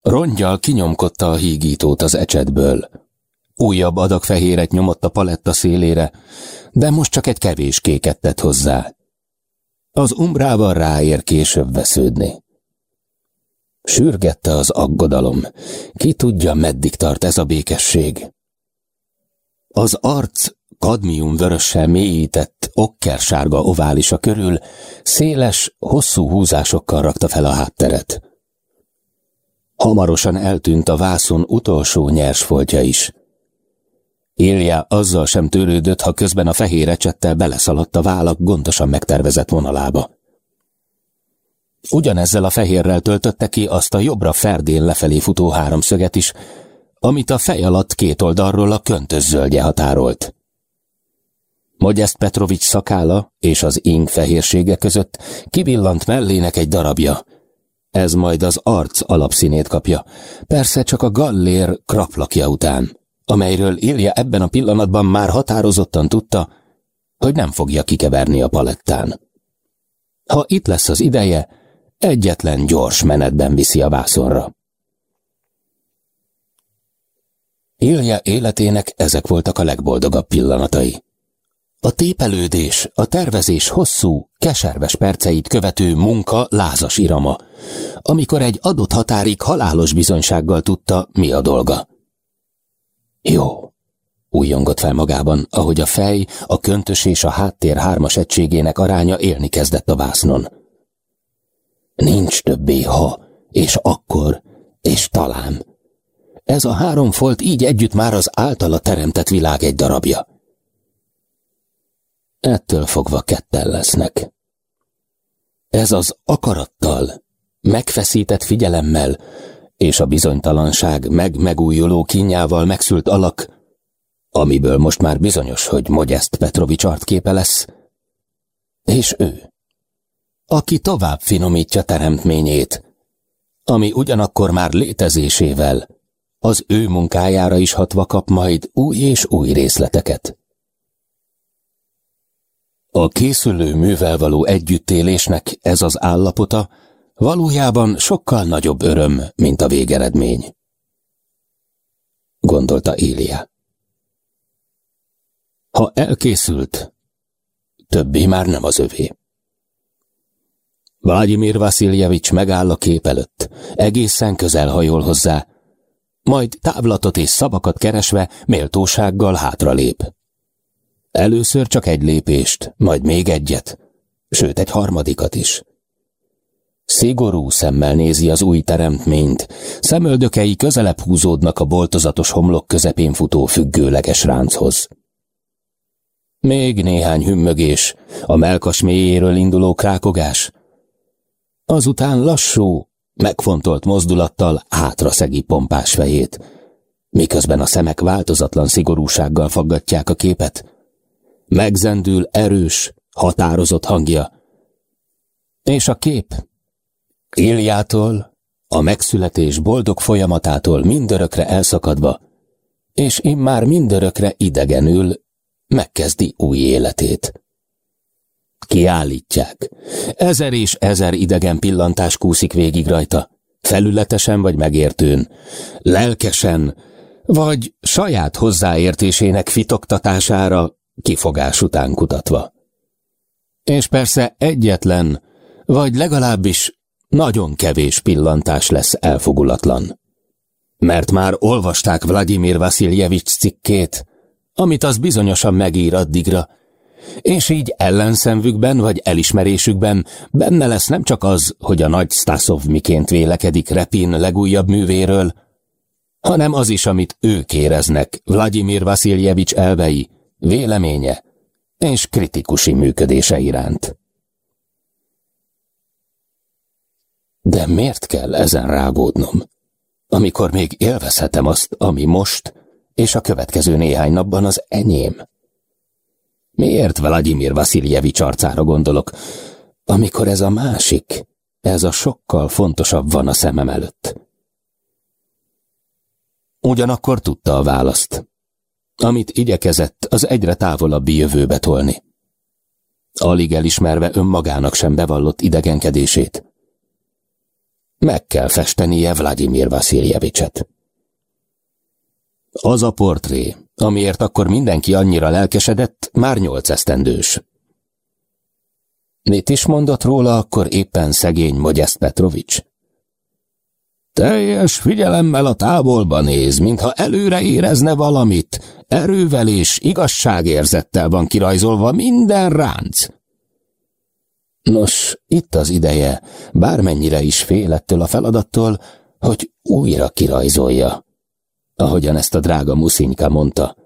Rongyal kinyomkodta a hígítót az ecsetből. Újabb adag fehéret nyomott a paletta szélére, de most csak egy kevés kéket tett hozzá. Az umbrával ráér később vesződni. Sürgette az aggodalom. Ki tudja, meddig tart ez a békesség. Az arc kadmium vörössel mélyített, okkersárga oválisa körül széles, hosszú húzásokkal rakta fel a hátteret. Hamarosan eltűnt a vászon utolsó nyers foltja is. Ilja azzal sem törődött, ha közben a fehér ecsettel beleszaladt a vállak gondosan megtervezett vonalába. Ugyanezzel a fehérrel töltötte ki azt a jobbra ferdén lefelé futó háromszöget is, amit a fej alatt két oldalról a köntös zöldje határolt. Modest Petrovics szakála és az ing fehérsége között kivillant mellének egy darabja. Ez majd az arc alapszínét kapja, persze csak a gallér kraplakja után, amelyről Ilja ebben a pillanatban már határozottan tudta, hogy nem fogja kikeverni a palettán. Ha itt lesz az ideje, egyetlen gyors menetben viszi a vászonra. Ilja életének ezek voltak a legboldogabb pillanatai. A tépelődés, a tervezés hosszú, keserves perceit követő munka lázas irama, amikor egy adott határig halálos bizonysággal tudta, mi a dolga. Jó, újjongott fel magában, ahogy a fej, a köntös és a háttér hármas egységének aránya élni kezdett a vásznon. Nincs többé ha, és akkor, és talán. Ez a három folt így együtt már az általa teremtett világ egy darabja. Ettől fogva ketten lesznek. Ez az akarattal, megfeszített figyelemmel és a bizonytalanság meg-megújuló kínjával megszült alak, amiből most már bizonyos, hogy Mogyeszt Petrovics artképe lesz, és ő, aki tovább finomítja teremtményét, ami ugyanakkor már létezésével az ő munkájára is hatva kap majd új és új részleteket. A készülő művel való együttélésnek ez az állapota valójában sokkal nagyobb öröm, mint a végeredmény. Gondolta Élia. Ha elkészült, többé már nem az övé. Vladimir Vasiljevics megáll a kép előtt, egészen közel hajol hozzá, majd távlatot és szavakat keresve méltósággal hátralép. Először csak egy lépést, majd még egyet, sőt egy harmadikat is. Szigorú szemmel nézi az új teremtményt, szemöldökei közelebb húzódnak a boltozatos homlok közepén futó függőleges ránchoz. Még néhány hümmögés, a melkas mélyéről induló krákogás. Azután lassú, megfontolt mozdulattal hátra szegi pompás fejét, miközben a szemek változatlan szigorúsággal faggatják a képet. Megzendül erős, határozott hangja. És a kép Iljától, a megszületés boldog folyamatától mindörökre elszakadva, és immár mindörökre idegenül megkezdi új életét. Kiállítják. Ezer és ezer idegen pillantás kúszik végig rajta, felületesen vagy megértőn, lelkesen, vagy saját hozzáértésének fitoktatására kifogás után kutatva. És persze egyetlen, vagy legalábbis nagyon kevés pillantás lesz elfogulatlan. Mert már olvasták Vladimir Vasiljevics cikkét, amit az bizonyosan megír addigra, és így ellenszemvükben vagy elismerésükben benne lesz nem csak az, hogy a nagy Stasov miként vélekedik Repin legújabb művéről, hanem az is, amit ők éreznek Vladimir Vasiljevics elvei, véleménye és kritikusi működése iránt. De miért kell ezen rágódnom, amikor még élvezhetem azt, ami most és a következő néhány napban az enyém? Miért Vladimir Vasiljevics arcára gondolok, amikor ez a másik, ez a sokkal fontosabb van a szemem előtt? Ugyanakkor tudta a választ. Amit igyekezett, az egyre távolabbi jövőbe tolni. Alig elismerve önmagának sem bevallott idegenkedését. meg kell festenie Vladimir Vasiljevicset. Az a portré, amiért akkor mindenki annyira lelkesedett, már nyolc esztendős. Mit is mondott róla akkor éppen szegény Mogyeszt Petrovics? Teljes figyelemmel a távolba néz, mintha előre érezne valamit, erővel és igazságérzettel van kirajzolva minden ránc. Nos, itt az ideje, bármennyire is fél ettől a feladattól, hogy újra kirajzolja. Ahogyan ezt a drága Muszinka mondta,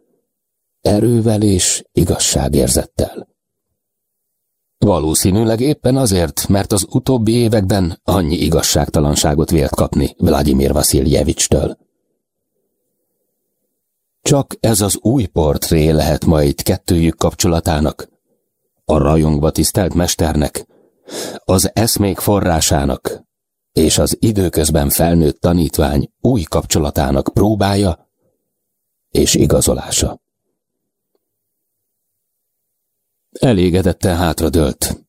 erővel és igazságérzettel. Valószínűleg éppen azért, mert az utóbbi években annyi igazságtalanságot vélt kapni Vladimir Vasiljevicstől. Csak ez az új portré lehet majd kettőjük kapcsolatának, a rajongva tisztelt mesternek, az eszmék forrásának és az időközben felnőtt tanítvány új kapcsolatának próbája és igazolása. Elégedetten hátradőlt,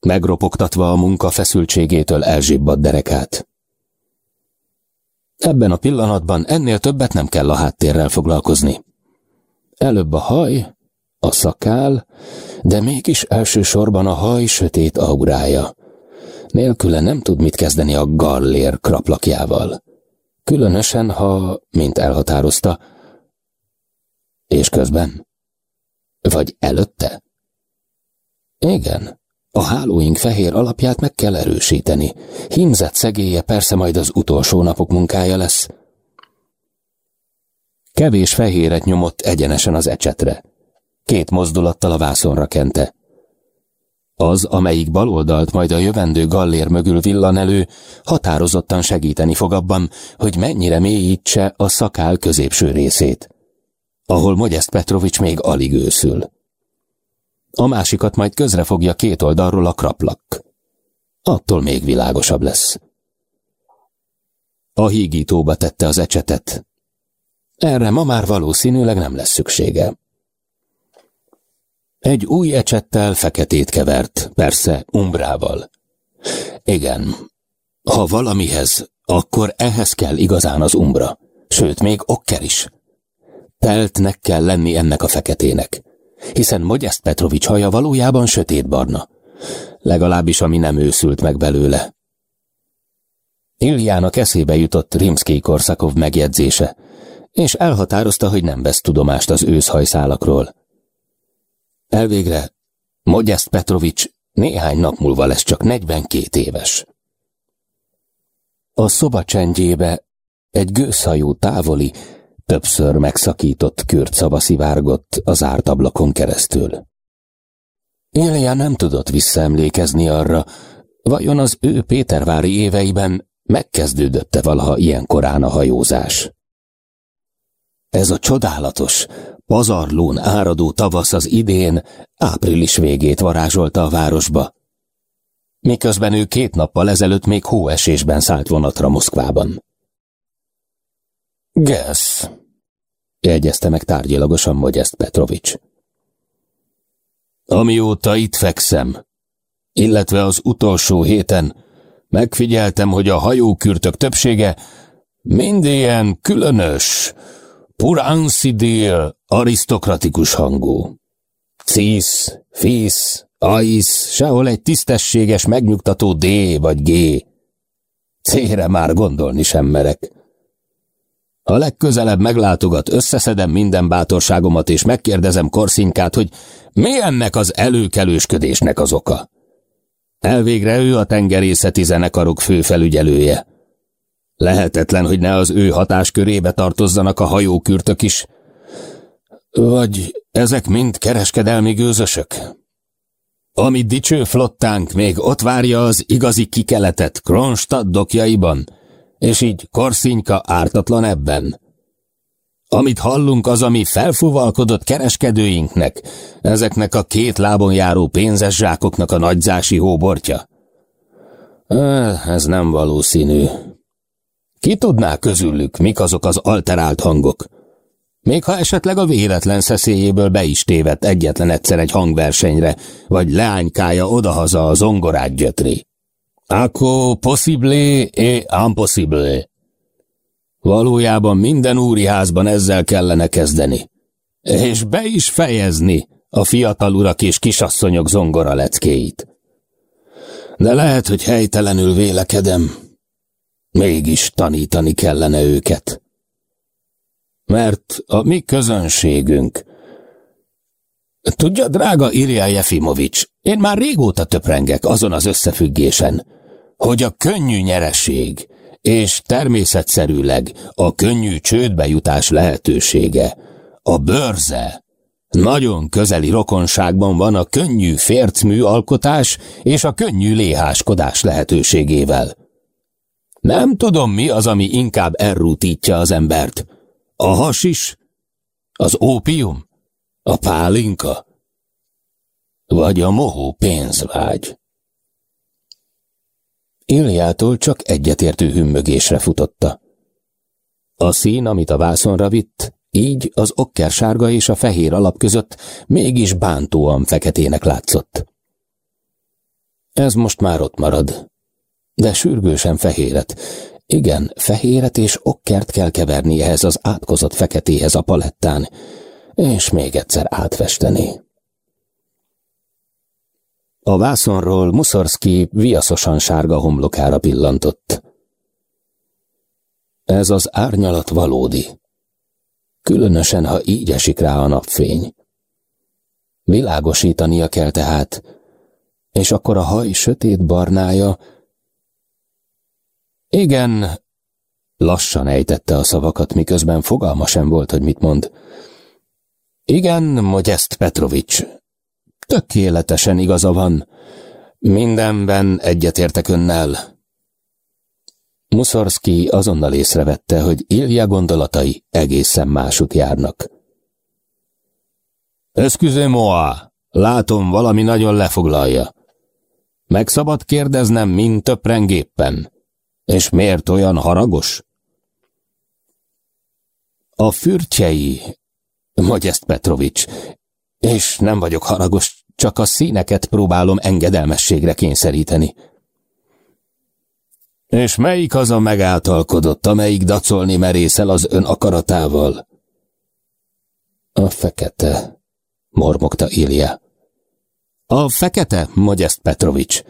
megropogtatva a munka feszültségétől elzsibbadt derekát. Ebben a pillanatban ennél többet nem kell a háttérrel foglalkozni. Előbb a haj, a szakál, de mégis elsősorban a haj sötét aurája. Nélküle nem tud mit kezdeni a gallér kraplakjával. Különösen, ha, mint elhatározta, és közben? Vagy előtte? Igen, a hálóink fehér alapját meg kell erősíteni. Hímzett szegélye persze majd az utolsó napok munkája lesz. Kevés fehéret nyomott egyenesen az ecsetre. Két mozdulattal a vászonra kente. Az, amelyik baloldalt majd a jövendő gallér mögül villan elő, határozottan segíteni fog abban, hogy mennyire mélyítse a szakál középső részét, ahol Mogyeszt Petrovics még alig őszül. A másikat majd közre fogja két oldalról a kraplak. Attól még világosabb lesz. A hígítóba tette az ecsetet. Erre ma már valószínűleg nem lesz szüksége. Egy új ecsettel feketét kevert, persze umbrával. Igen, ha valamihez, akkor ehhez kell igazán az umbra, sőt még okker is. Teltnek kell lenni ennek a feketének hiszen Mogyeszt Petrovics haja valójában sötétbarna, legalábbis ami nem őszült meg belőle. Iljának eszébe jutott Rimszki-Korszakov megjegyzése, és elhatározta, hogy nem vesz tudomást az őszhajszálakról. Elvégre Mogyeszt Petrovics néhány nap múlva lesz csak 42 éves. A szoba csendjébe egy gőzhajú távoli, Többször megszakított kürtszava szivárgott az árt ablakon keresztül. Ilja nem tudott visszaemlékezni arra, vajon az ő Pétervári éveiben megkezdődötte valaha ilyen korán a hajózás. Ez a csodálatos, pazarlón áradó tavasz az idén április végét varázsolta a városba, miközben ő két nappal ezelőtt még hóesésben szállt vonatra Moszkvában. Gesz, jegyezte meg tárgyilagosan Mogyeszt Petrovics. Amióta itt fekszem, illetve az utolsó héten megfigyeltem, hogy a hajókürtök többsége mind ilyen különös, puranszidél, arisztokratikus hangú. Cisz, fisz, aisz, sehol egy tisztességes, megnyugtató D vagy G. C-re már gondolni sem merek. Ha legközelebb meglátogat, összeszedem minden bátorságomat, és megkérdezem Korszinkát, hogy mi ennek az előkelősködésnek az oka. Elvégre ő a tengerészeti zenekarok főfelügyelője. Lehetetlen, hogy ne az ő hatáskörébe tartozzanak a hajókürtök is. Vagy ezek mind kereskedelmi gőzösök? Amit dicső flottánk még ott várja az igazi kikeletet Kronstadt dokjaiban, és így Korszinyka ártatlan ebben. Amit hallunk az, ami felfúvalkodott kereskedőinknek, ezeknek a két lábon járó pénzes zsákoknak a nagyzási hóbortja. Ez nem valószínű. Ki tudná közülük, mik azok az alterált hangok? Még ha esetleg a véletlen szeszélyéből be is tévedt egyetlen egyszer egy hangversenyre, vagy leánykája odahaza a zongorát gyötri. Ako possible et impossible. Valójában minden úri házban ezzel kellene kezdeni. És be is fejezni a fiatal urak és kisasszonyok zongora leckéit. De lehet, hogy helytelenül vélekedem. Mégis tanítani kellene őket. Mert a mi közönségünk... Tudja, drága Ilya Jefimovics, én már régóta töprengek azon az összefüggésen, hogy a könnyű nyereség és természetszerűleg a könnyű csődbejutás lehetősége, a bőrze, nagyon közeli rokonságban van a könnyű fércmű alkotás és a könnyű léháskodás lehetőségével. Nem tudom, mi az, ami inkább elrútítja az embert. A hasis? Az ópium? A pálinka? Vagy a mohó pénzvágy? Iliától csak egyetértő hümmögésre futotta. A szín, amit a vászonra vitt, így az okkersárga és a fehér alap között mégis bántóan feketének látszott. Ez most már ott marad, de sürgősen fehéret. Igen, fehéret és okkert kell keverni ehhez az átkozott feketéhez a palettán, és még egyszer átfesteni. A vászonról Muszorszki viaszosan sárga homlokára pillantott. Ez az árnyalat valódi. Különösen, ha így esik rá a napfény. Világosítania kell tehát, és akkor a haj sötét barnája... Igen, lassan ejtette a szavakat, miközben fogalma sem volt, hogy mit mond. Igen, Modest Petrovics, Tökéletesen igaza van. Mindenben egyetértek önnel. Muszorszki azonnal észrevette, hogy Ilja gondolatai egészen másút járnak. Excusez-moi, látom, valami nagyon lefoglalja. Meg szabad kérdeznem, mint töprengéppen. És miért olyan haragos? A fürtjei, Magyest Petrovics, és nem vagyok haragos, csak a színeket próbálom engedelmességre kényszeríteni. És melyik az a megáltalkodott, amelyik dacolni merészel az ön akaratával? A fekete, mormogta Ilja. A fekete, Magyest Petrovics,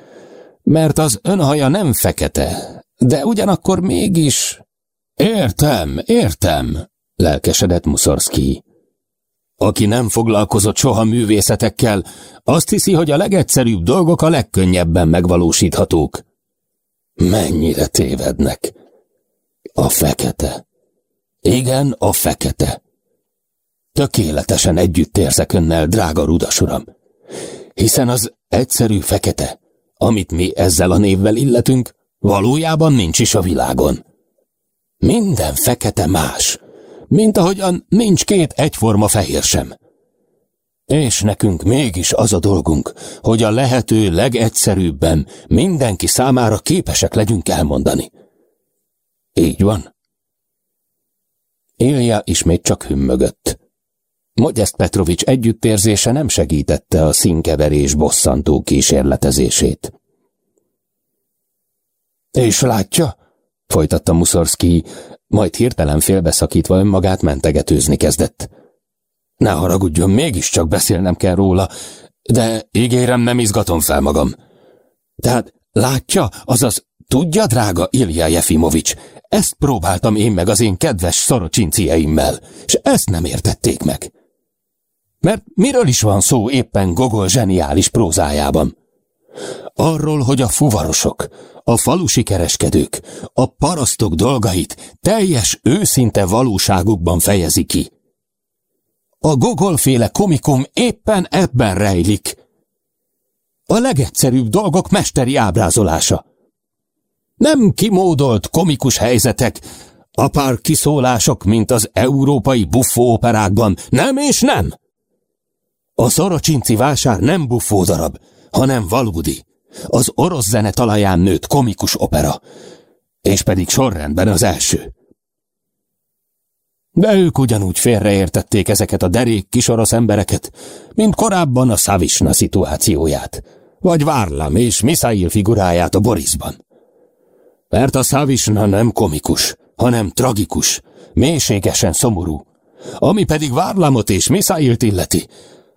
mert az ön haja nem fekete, de ugyanakkor mégis... Értem, értem, lelkesedett Muszorszki. Aki nem foglalkozott soha művészetekkel, azt hiszi, hogy a legegyszerűbb dolgok a legkönnyebben megvalósíthatók. Mennyire tévednek. A fekete. Igen, a fekete. Tökéletesen együtt érzek önnel, drága rudas uram. Hiszen az egyszerű fekete, amit mi ezzel a névvel illetünk, valójában nincs is a világon. Minden fekete más mint ahogyan nincs két egyforma fehér sem. És nekünk mégis az a dolgunk, hogy a lehető legegyszerűbben mindenki számára képesek legyünk elmondani. Így van. Ilja ismét csak hümmögött. Modest Petrovics együttérzése nem segítette a színkeverés bosszantó kísérletezését. És látja, folytatta Muszorszki, majd hirtelen félbeszakítva önmagát mentegetőzni kezdett. Ne haragudjon, mégiscsak beszélnem kell róla, de ígérem, nem izgatom fel magam. Tehát látja, azaz tudja, drága Ilja Jefimovics, ezt próbáltam én meg az én kedves szorocsincieimmel, és ezt nem értették meg. Mert miről is van szó éppen Gogol zseniális prózájában? Arról, hogy a fuvarosok, a falusi kereskedők, a parasztok dolgait teljes őszinte valóságukban fejezi ki. A gogolféle komikum éppen ebben rejlik. A legegyszerűbb dolgok mesteri ábrázolása. Nem kimódolt komikus helyzetek, apár kiszólások, mint az európai buffóoperákban. Nem és nem! A szorocsinci vásár nem buffó darab, hanem valódi. Az orosz zene talaján nőtt komikus opera, és pedig sorrendben az első. De ők ugyanúgy félreértették ezeket a derék kis orosz embereket, mint korábban a Szavisna szituációját. vagy Várlam és Misail figuráját a Borisban. Mert a Szávisna nem komikus, hanem tragikus, mélységesen szomorú. Ami pedig Várlamot és Misailt illeti,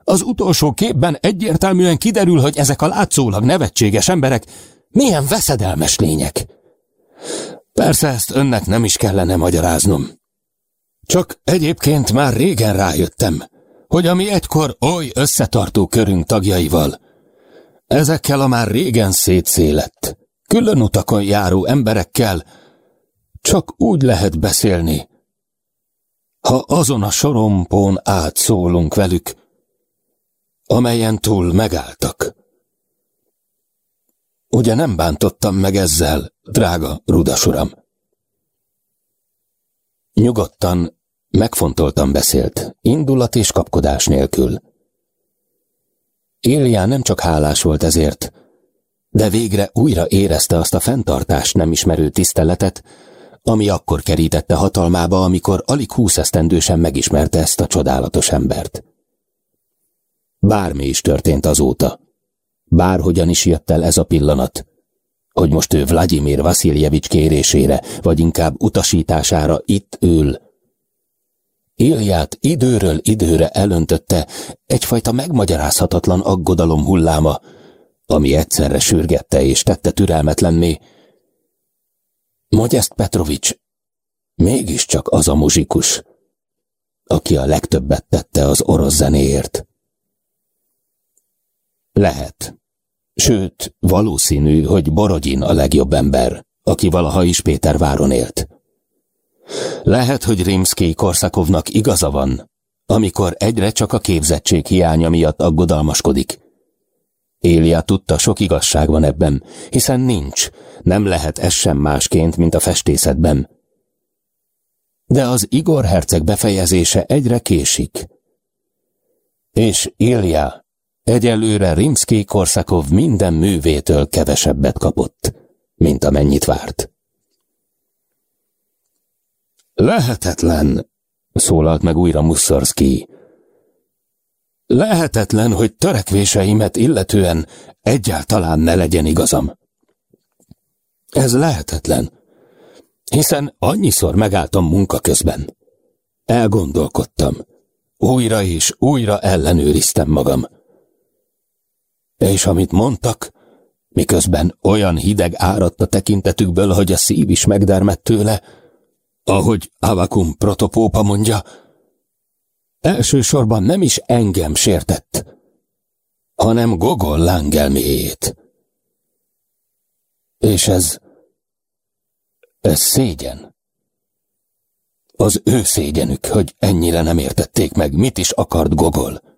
az utolsó képben egyértelműen kiderül, hogy ezek a látszólag nevetséges emberek milyen veszedelmes lények. Persze ezt önnek nem is kellene magyaráznom. Csak egyébként már régen rájöttem, hogy ami egykor oly összetartó körünk tagjaival, ezekkel a már régen szétszélett, külön utakon járó emberekkel csak úgy lehet beszélni, ha azon a sorompón átszólunk velük, amelyen túl megálltak. Ugye nem bántottam meg ezzel, drága rudasuram? Nyugodtan, megfontoltan beszélt, indulat és kapkodás nélkül. Éliá nem csak hálás volt ezért, de végre újra érezte azt a fenntartást nem ismerő tiszteletet, ami akkor kerítette hatalmába, amikor alig húsz esztendősen megismerte ezt a csodálatos embert. Bármi is történt azóta, bárhogyan is jött el ez a pillanat, hogy most ő Vladimir Vasiljevics kérésére, vagy inkább utasítására itt ül. Ilját időről időre elöntötte egyfajta megmagyarázhatatlan aggodalom hulláma, ami egyszerre sürgette és tette türelmetlenné. Magyest Petrovics mégiscsak az a muzsikus, aki a legtöbbet tette az orosz zenéért. Lehet. Sőt, valószínű, hogy Borodin a legjobb ember, aki valaha is Péter váron élt. Lehet, hogy Rimszki Korszakovnak igaza van, amikor egyre csak a képzettség hiánya miatt aggodalmaskodik. Élia tudta, sok igazság van ebben, hiszen nincs, nem lehet ez sem másként, mint a festészetben. De az Igor herceg befejezése egyre késik. És Ilja Egyelőre Rimszki Korszakov minden művétől kevesebbet kapott, mint amennyit várt. Lehetetlen, szólalt meg újra Muszorszki. Lehetetlen, hogy törekvéseimet illetően egyáltalán ne legyen igazam. Ez lehetetlen, hiszen annyiszor megálltam munka közben. Elgondolkodtam, újra és újra ellenőriztem magam. És amit mondtak, miközben olyan hideg áradt a tekintetükből, hogy a szív is megdermett tőle, ahogy Avakum protopópa mondja, elsősorban nem is engem sértett, hanem Gogol lángelméjét. És ez, ez szégyen. Az ő szégyenük, hogy ennyire nem értették meg, mit is akart Gogol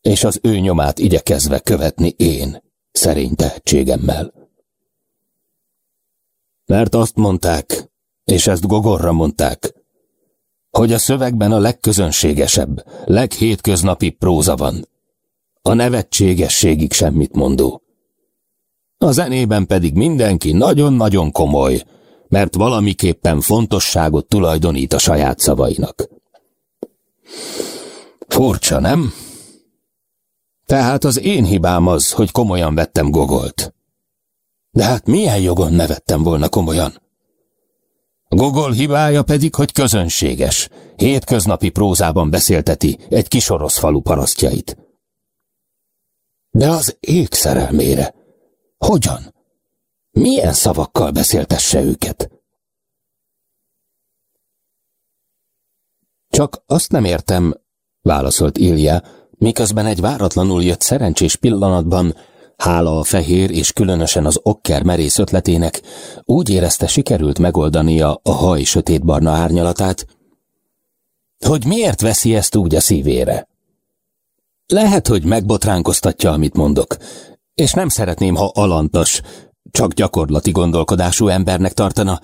és az ő nyomát igyekezve követni én, szerény tehetségemmel. Mert azt mondták, és ezt Gogorra mondták, hogy a szövegben a legközönségesebb, leghétköznapi próza van, a nevetségességig semmit mondó. A zenében pedig mindenki nagyon-nagyon komoly, mert valamiképpen fontosságot tulajdonít a saját szavainak. Furcsa, nem? Tehát az én hibám az, hogy komolyan vettem Gogolt. De hát milyen jogon ne vettem volna komolyan? Gogol hibája pedig, hogy közönséges, hétköznapi prózában beszélteti egy kis orosz falu parasztjait. De az ég szerelmére. Hogyan? Milyen szavakkal beszéltesse őket? Csak azt nem értem, válaszolt Ilja, miközben egy váratlanul jött szerencsés pillanatban, hála a fehér és különösen az okker merész ötletének, úgy érezte sikerült megoldania a haj sötétbarna árnyalatát, hogy miért veszi ezt úgy a szívére. Lehet, hogy megbotránkoztatja, amit mondok, és nem szeretném, ha alantas, csak gyakorlati gondolkodású embernek tartana,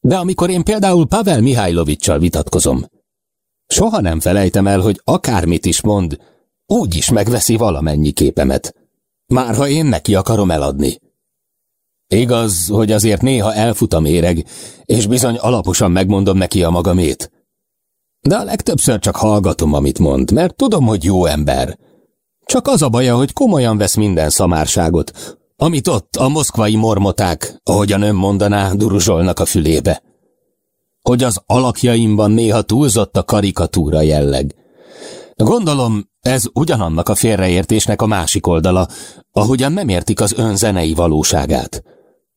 de amikor én például Pavel Mihálylovicsal vitatkozom, Soha nem felejtem el, hogy akármit is mond, úgy is megveszi valamennyi képemet. Már ha én neki akarom eladni. Igaz, hogy azért néha elfut a méreg, és bizony alaposan megmondom neki a magamét. De a legtöbbször csak hallgatom, amit mond, mert tudom, hogy jó ember. Csak az a baja, hogy komolyan vesz minden szamárságot, amit ott a moszkvai mormoták, ahogyan ön mondaná, duruzsolnak a fülébe. Hogy az alakjaimban néha túlzott a karikatúra jelleg. Gondolom, ez ugyanannak a félreértésnek a másik oldala, ahogyan nem értik az ön zenei valóságát.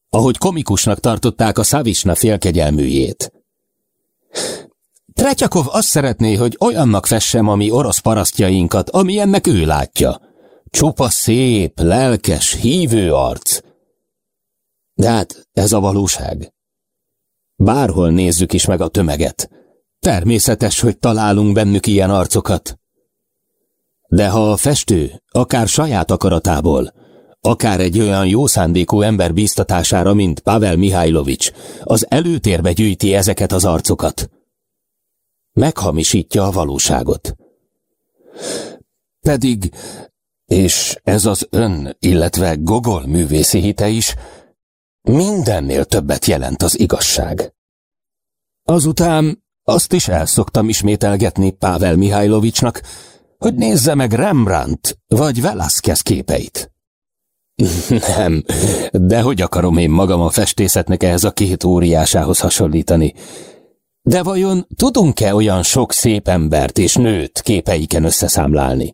Ahogy komikusnak tartották a Szavisna félkegyelműjét. Tretyakov azt szeretné, hogy olyannak fessem a mi orosz parasztjainkat, amilyennek ő látja. Csupa szép, lelkes, hívő arc. De hát ez a valóság. Bárhol nézzük is meg a tömeget. Természetes, hogy találunk bennük ilyen arcokat. De ha a festő, akár saját akaratából, akár egy olyan jó szándékú ember bíztatására, mint Pavel Mihajlovics, az előtérbe gyűjti ezeket az arcokat, meghamisítja a valóságot. Pedig, és ez az ön, illetve Gogol művészi hite is, mindennél többet jelent az igazság. Azután azt is elszoktam ismételgetni Pável Mihajlovicsnak, hogy nézze meg Rembrandt vagy Velázquez képeit. Nem, de hogy akarom én magam a festészetnek ehhez a két óriásához hasonlítani? De vajon tudunk-e olyan sok szép embert és nőt képeiken összeszámlálni?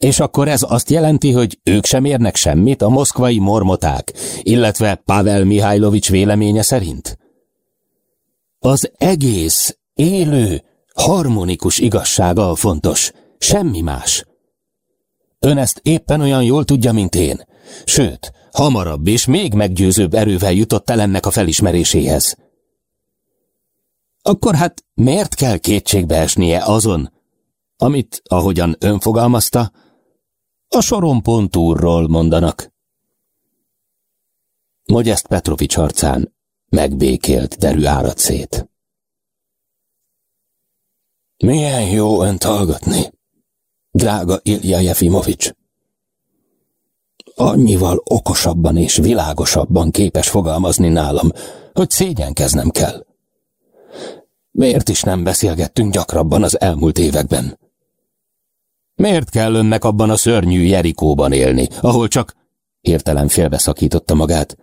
És akkor ez azt jelenti, hogy ők sem érnek semmit a moszkvai mormoták, illetve Pavel Mihajlovics véleménye szerint? Az egész élő, harmonikus igazsága a fontos, semmi más. Ön ezt éppen olyan jól tudja, mint én. Sőt, hamarabb és még meggyőzőbb erővel jutott el ennek a felismeréséhez. Akkor hát miért kell kétségbe esnie azon, amit, ahogyan a sorompont mondanak? Mogyeszt Petrovics arcán megbékélt derű árad szét. Milyen jó önt hallgatni, drága Ilja Jefimovics. Annyival okosabban és világosabban képes fogalmazni nálam, hogy szégyenkeznem kell. Miért is nem beszélgettünk gyakrabban az elmúlt években? Miért kell önnek abban a szörnyű Jerikóban élni, ahol csak... Hirtelen félbeszakította magát.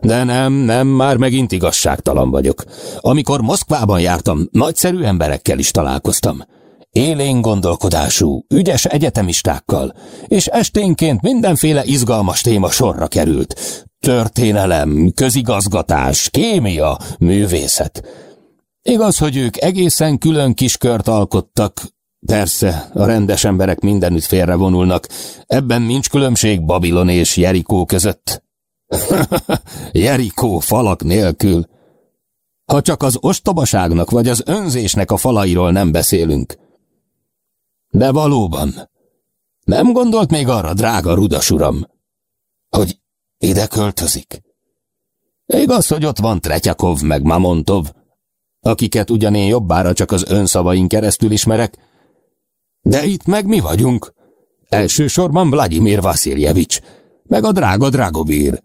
De nem, nem, már megint igazságtalan vagyok. Amikor Moszkvában jártam, nagyszerű emberekkel is találkoztam. Élén gondolkodású, ügyes egyetemistákkal, és esténként mindenféle izgalmas téma sorra került. Történelem, közigazgatás, kémia, művészet. Igaz, hogy ők egészen külön kis kört alkottak, Persze, a rendes emberek mindenütt félrevonulnak. Ebben nincs különbség Babilon és Jerikó között. Jerikó falak nélkül. Ha csak az ostobaságnak vagy az önzésnek a falairól nem beszélünk. De valóban, nem gondolt még arra, drága rudas uram, hogy ide költözik? Igaz, hogy ott van Tretyakov meg Mamontov, akiket ugyanén jobbára csak az önszavain keresztül ismerek, de itt meg mi vagyunk. Elsősorban Vladimir Vasiljevics, meg a drága Dragobír.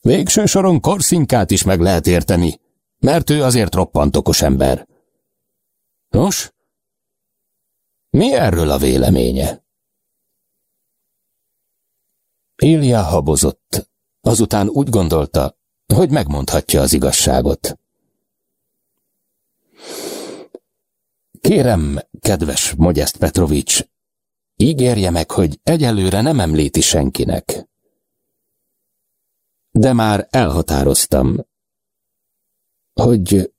Végső soron Korszinkát is meg lehet érteni, mert ő azért roppant okos ember. Nos, mi erről a véleménye? Ilja habozott, azután úgy gondolta, hogy megmondhatja az igazságot. Kérem, kedves Mogyeszt Petrovics, ígérje meg, hogy egyelőre nem említi senkinek. De már elhatároztam, hogy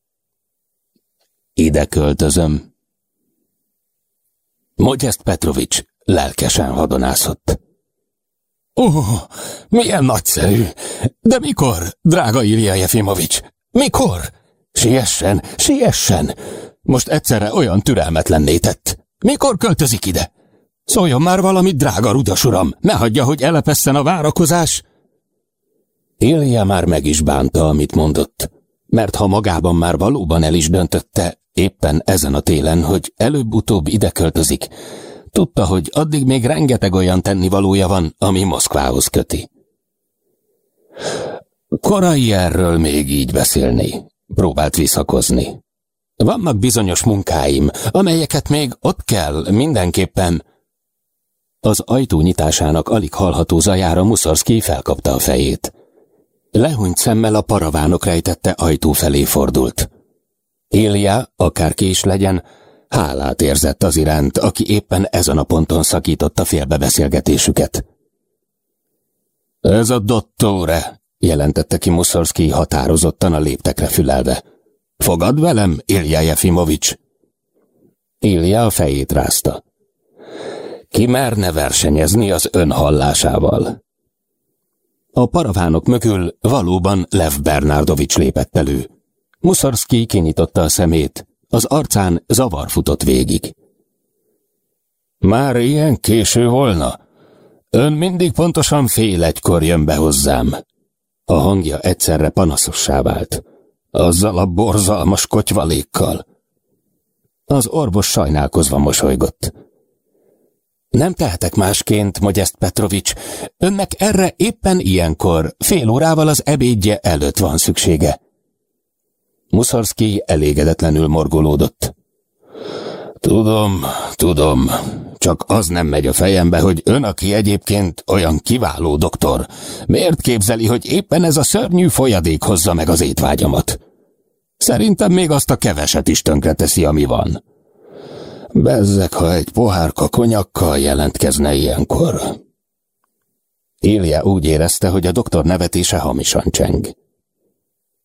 ide költözöm. Mogyeszt Petrovics lelkesen hadonászott. Ó, oh, milyen nagyszerű! De mikor, drága Ilja Jefimovics? Mikor? Siessen, siessen! Most egyszerre olyan türelmetlenné tett. Mikor költözik ide? Szóljon már valamit, drága rudas uram, ne hagyja, hogy elepesszen a várakozás. Ilja már meg is bánta, amit mondott, mert ha magában már valóban el is döntötte, éppen ezen a télen, hogy előbb-utóbb ide költözik, tudta, hogy addig még rengeteg olyan tennivalója van, ami Moszkvához köti. Korai erről még így beszélni, próbált visszakozni. Vannak bizonyos munkáim, amelyeket még ott kell mindenképpen. Az ajtó nyitásának alig hallható zajára Muszorszki felkapta a fejét. Lehúnyt szemmel a paravánok rejtette ajtó felé fordult. Ilja, akár is legyen, hálát érzett az iránt, aki éppen ezen a ponton szakította félbebeszélgetésüket. Ez a dottore, jelentette ki Muszorszki határozottan a léptekre fülelve. Fogad velem, Ilja Jefimovics? Ilja a fejét rázta. Ki merne versenyezni az ön hallásával? A paravánok mögül valóban Lev Bernardovics lépett elő. Muszorszki kinyitotta a szemét, az arcán zavar futott végig. Már ilyen késő volna? Ön mindig pontosan fél egykor jön be hozzám. A hangja egyszerre panaszossá vált. Azzal a borzalmas kotyvalékkal. Az orvos sajnálkozva mosolygott. Nem tehetek másként, Magyest Petrovics. Önnek erre éppen ilyenkor, fél órával az ebédje előtt van szüksége. Muszorszki elégedetlenül morgolódott. Tudom, tudom, csak az nem megy a fejembe, hogy ön, aki egyébként olyan kiváló doktor, miért képzeli, hogy éppen ez a szörnyű folyadék hozza meg az étvágyamat? Szerintem még azt a keveset is tönkreteszi, ami van. Bezzek, ha egy pohárka konyakkal jelentkezne ilyenkor. Ilja úgy érezte, hogy a doktor nevetése hamisan cseng.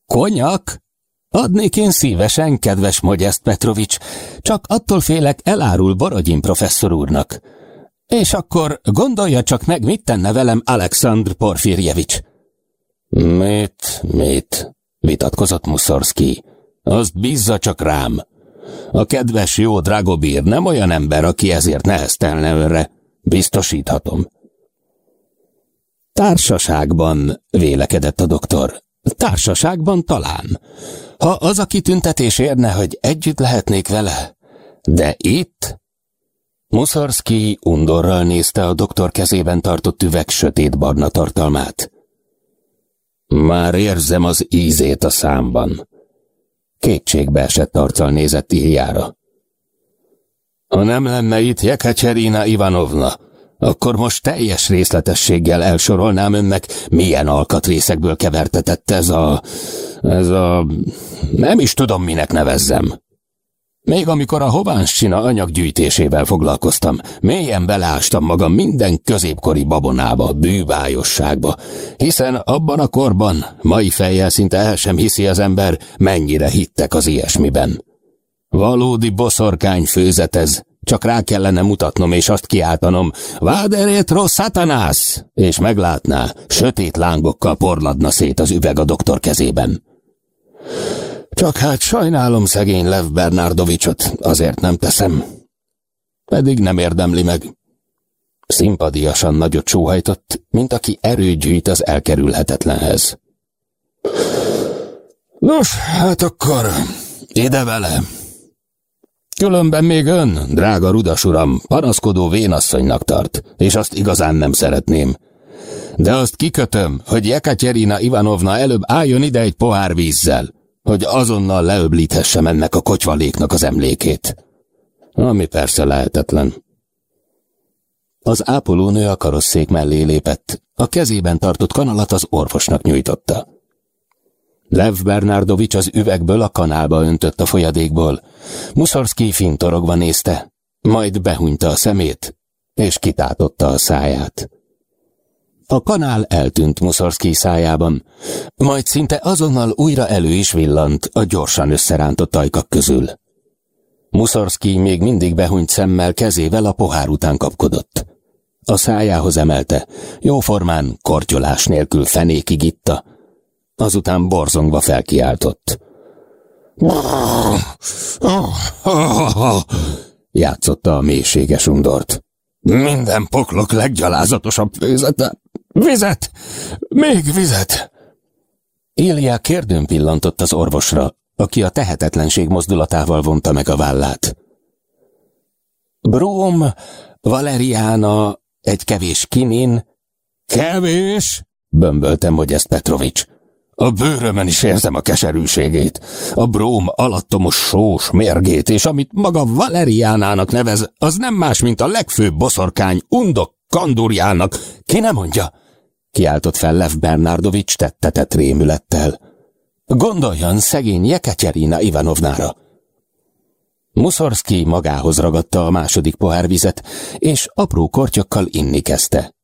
Konyak? Adnék én szívesen, kedves Mogyeszt Petrovics, csak attól félek elárul Borodin professzor úrnak. És akkor gondolja csak meg, mit tenne velem Alexandr Porfirjevics. Mit, mit, vitatkozott Muszorszki. Azt bízza csak rám. A kedves jó Dragobír nem olyan ember, aki ezért neheztelne önre. Biztosíthatom. Társaságban, vélekedett a doktor. Társaságban talán. Ha az a kitüntetés érne, hogy együtt lehetnék vele. De itt? Muszorszki undorral nézte a doktor kezében tartott üveg sötét barna tartalmát. Már érzem az ízét a számban. Kétségbe esett arccal nézett Iljára. Ha nem lenne itt Jekacserina Ivanovna, akkor most teljes részletességgel elsorolnám önnek, milyen alkatrészekből kevertetett ez a... ez a... nem is tudom, minek nevezzem. Még amikor a Hovánssina anyaggyűjtésével foglalkoztam, mélyen beleástam magam minden középkori babonába, bűbájosságba, hiszen abban a korban, mai fejjel szinte el sem hiszi az ember, mennyire hittek az ilyesmiben. Valódi boszorkány főzet ez, csak rá kellene mutatnom és azt kiáltanom, Váderét rossz szatanász! És meglátná, sötét lángokkal porladna szét az üveg a doktor kezében. Csak hát sajnálom szegény Lev Bernardovicsot, azért nem teszem. Pedig nem érdemli meg. Szimpadiasan nagyot sóhajtott, mint aki erőt gyűjt az elkerülhetetlenhez. Nos, hát akkor ide vele. Különben még ön, drága rudas uram, panaszkodó vénasszonynak tart, és azt igazán nem szeretném. De azt kikötöm, hogy Jekaterina Ivanovna előbb álljon ide egy pohár vízzel, hogy azonnal leöblíthessem ennek a kocsvaléknak az emlékét. Ami persze lehetetlen. Az ápolónő a karosszék mellé lépett, a kezében tartott kanalat az orvosnak nyújtotta. Lev Bernardovics az üvegből a kanálba öntött a folyadékból. Muszorszki fintorogva nézte, majd behunyta a szemét, és kitátotta a száját. A kanál eltűnt Muszorszki szájában, majd szinte azonnal újra elő is villant a gyorsan összerántott ajkak közül. Muszorszki még mindig behunyt szemmel kezével a pohár után kapkodott. A szájához emelte, jóformán kortyolás nélkül fenékig itta, azután borzongva felkiáltott. Játszotta a mélységes undort. Minden poklok leggyalázatosabb főzete. Vizet! Még vizet! Ilja kérdőn pillantott az orvosra, aki a tehetetlenség mozdulatával vonta meg a vállát. Brum, Valeriana, egy kevés kinin. Kevés? bömbölte Mogyeszt Petrovics. A bőrömen is érzem a keserűségét, a bróm alattomos sós mérgét, és amit maga Valeriánának nevez, az nem más, mint a legfőbb boszorkány undok kandurjának. Ki nem mondja? Kiáltott fel Lev Bernardovics tettetett rémülettel. Gondoljon szegény Jekaterina Ivanovnára. Muszorszki magához ragadta a második pohárvizet, és apró kortyokkal inni kezdte.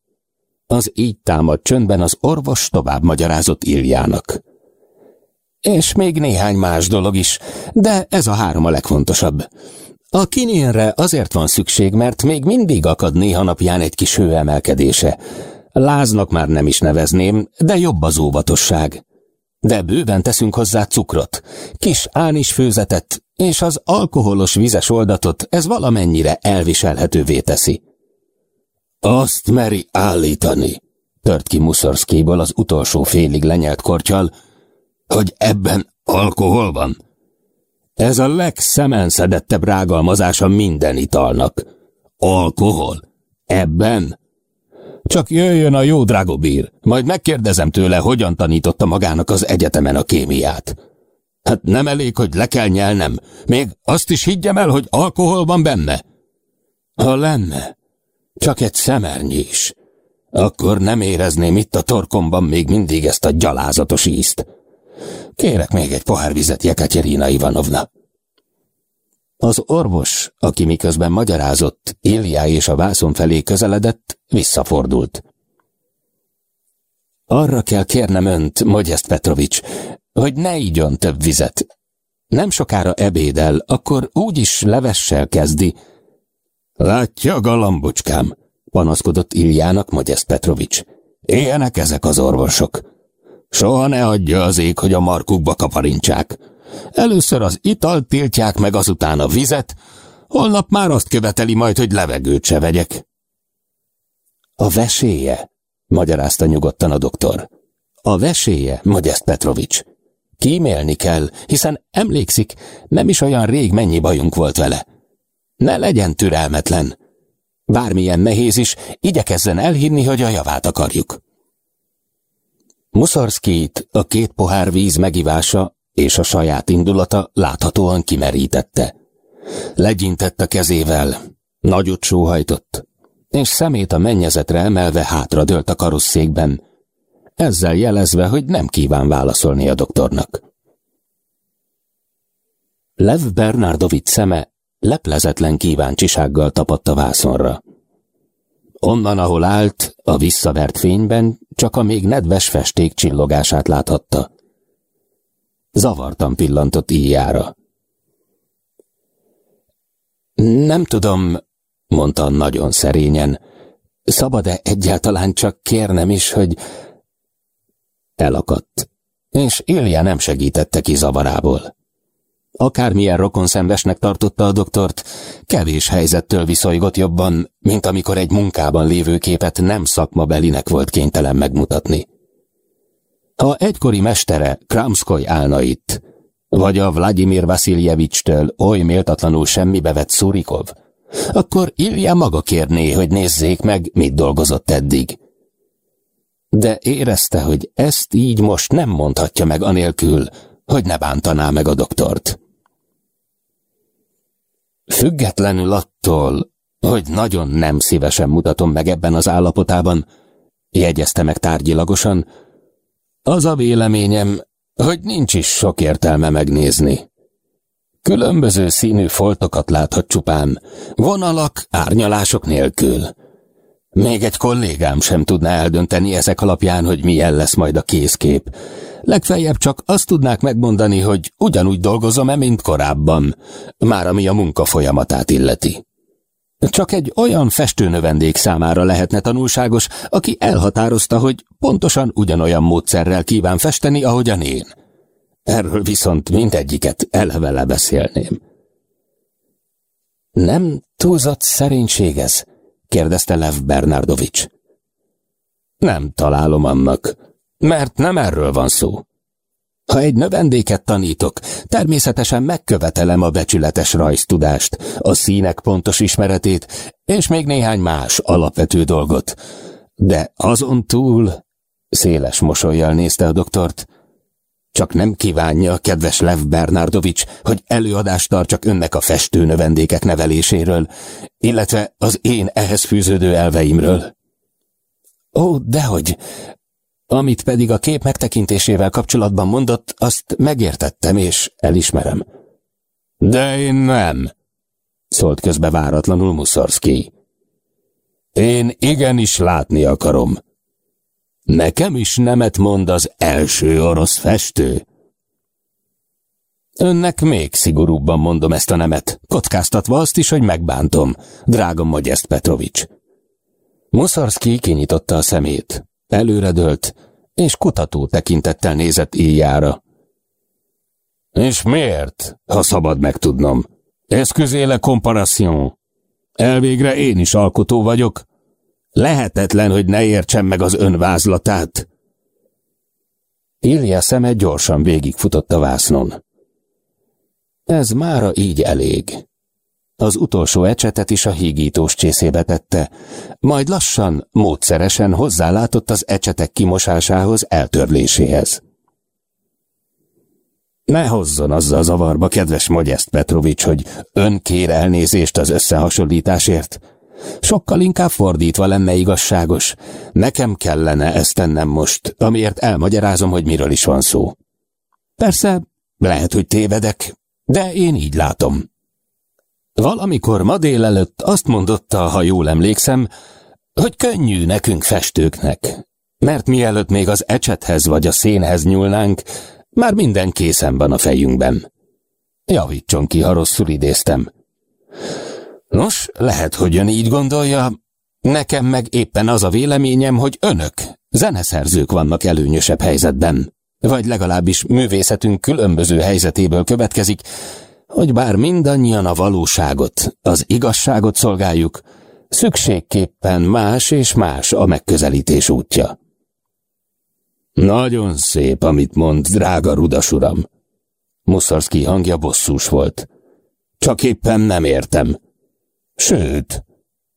Az így támadt csöndben az orvos tovább magyarázott Iljának. És még néhány más dolog is, de ez a három a legfontosabb. A kinénre azért van szükség, mert még mindig akad néha napján egy kis hőemelkedése. Láznak már nem is nevezném, de jobb az óvatosság. De bőven teszünk hozzá cukrot, kis ánis főzetet, és az alkoholos vizes oldatot ez valamennyire elviselhetővé teszi. Azt meri állítani, tört ki Muszorszkéból az utolsó félig lenyelt kortyal, hogy ebben alkohol van. Ez a legszemenszedetebb rágalmazása minden italnak. Alkohol? Ebben? Csak jöjjön a jó Dragobír, majd megkérdezem tőle, hogyan tanította magának az egyetemen a kémiát. Hát nem elég, hogy le kell nyelnem, még azt is higgyem el, hogy alkohol van benne. Ha lenne, csak egy szemernyi is, akkor nem érezném itt a torkomban még mindig ezt a gyalázatos ízt. Kérek még egy pohár vizet, Jekaterina Ivanovna. Az orvos, aki miközben magyarázott, Ilja és a vászon felé közeledett, visszafordult. Arra kell kérnem önt, Mogyeszt Petrovics, hogy ne igyon több vizet. Nem sokára ebédel, akkor úgyis levessel kezdi. Látja, galambocskám, panaszkodott Iljának Mogyeszt Petrovics. Éljenek ezek az orvosok. Soha ne adja az ég, hogy a markukba kaparintsák. Először az italt tiltják meg, azután a vizet, holnap már azt követeli majd, hogy levegőt se vegyek. A veséje, magyarázta nyugodtan a doktor. A veséje, Magyest Petrovics. Kímélni kell, hiszen emlékszik, nem is olyan rég mennyi bajunk volt vele. Ne legyen türelmetlen. Bármilyen nehéz is, igyekezzen elhinni, hogy a javát akarjuk. Muszorszkét a két pohár víz megivása és a saját indulata láthatóan kimerítette. Legyintett a kezével, nagyot sóhajtott, és szemét a mennyezetre emelve hátradőlt a karosszékben, ezzel jelezve, hogy nem kíván válaszolni a doktornak. Lev Bernardovic szeme leplezetlen kíváncsisággal tapadt a vászonra. Onnan, ahol állt, a visszavert fényben csak a még nedves festék csillogását láthatta. Zavartan pillantott íjára. Nem tudom, mondta nagyon szerényen, szabad-e egyáltalán csak kérnem is, hogy... Elakadt, és Ilja nem segítette ki zavarából. Akármilyen rokonszenvesnek tartotta a doktort, kevés helyzettől viszolygott jobban, mint amikor egy munkában lévő képet nem szakmabelinek volt kénytelen megmutatni. Ha egykori mestere Kramskoy állna itt, vagy a Vladimir Vasiljevicstől oly méltatlanul semmibe vett Szurikov, akkor Ilja maga kérné, hogy nézzék meg, mit dolgozott eddig. De érezte, hogy ezt így most nem mondhatja meg anélkül, hogy ne bántaná meg a doktort. Függetlenül attól, hogy nagyon nem szívesen mutatom meg ebben az állapotában, jegyezte meg tárgyilagosan, az a véleményem, hogy nincs is sok értelme megnézni. Különböző színű foltokat láthat csupán, vonalak, árnyalások nélkül. Még egy kollégám sem tudná eldönteni ezek alapján, hogy milyen lesz majd a készkép. Legfeljebb csak azt tudnák megmondani, hogy ugyanúgy dolgozom-e, mint korábban, már ami a munka folyamatát illeti. Csak egy olyan festőnövendék számára lehetne tanulságos, aki elhatározta, hogy pontosan ugyanolyan módszerrel kíván festeni, ahogyan én. Erről viszont mindegyiket eleve lebeszélném. Nem túlzott szerénység ez? kérdezte Lev Bernardovics. Nem találom annak, mert nem erről van szó. Ha egy növendéket tanítok, természetesen megkövetelem a becsületes rajztudást, a színek pontos ismeretét, és még néhány más alapvető dolgot. De azon túl, széles mosolyjal nézte a doktort, Csak nem kívánja, kedves Lev Bernardovics, hogy előadást tartsak önnek a festő növendékek neveléséről, illetve az én ehhez fűződő elveimről. Ó, dehogy! Amit pedig a kép megtekintésével kapcsolatban mondott, azt megértettem és elismerem. De én nem, szólt közbe váratlanul Muszorszki. Én igenis látni akarom. Nekem is nemet mond az első orosz festő. Önnek még szigorúbban mondom ezt a nemet, kockáztatva azt is, hogy megbántom, drága Magyest Petrovics. Muszarszki kinyitotta a szemét, előredőlt, és kutató tekintettel nézett íjára. És miért, ha szabad megtudnom? Eszközéle comparation. Elvégre én is alkotó vagyok, Lehetetlen, hogy ne értsem meg az ön vázlatát. Ilja szeme gyorsan végigfutott a vásznon. Ez mára így elég. Az utolsó ecsetet is a hígítós csészébe tette, majd lassan, módszeresen hozzálátott az ecsetek kimosásához, eltörléséhez. Ne hozzon azzal zavarba, kedves Mogyeszt Petrovics, hogy ön kér elnézést az összehasonlításért. Sokkal inkább fordítva lenne igazságos. Nekem kellene ezt tennem most, amiért elmagyarázom, hogy miről is van szó. Persze, lehet, hogy tévedek, de én így látom. Valamikor ma délelőtt azt mondotta, ha jól emlékszem, hogy könnyű nekünk festőknek, mert mielőtt még az ecsethez vagy a szénhez nyúlnánk, már minden készen van a fejünkben. Javítson ki, ha rosszul idéztem. Nos, lehet, hogy ön így gondolja, nekem meg éppen az a véleményem, hogy önök, zeneszerzők vannak előnyösebb helyzetben. Vagy legalábbis művészetünk különböző helyzetéből következik, hogy bár mindannyian a valóságot, az igazságot szolgáljuk, szükségképpen más és más a megközelítés útja. Nagyon szép, amit mond, drága rudas uram. Muszarszki hangja bosszús volt. Csak éppen nem értem. Sőt,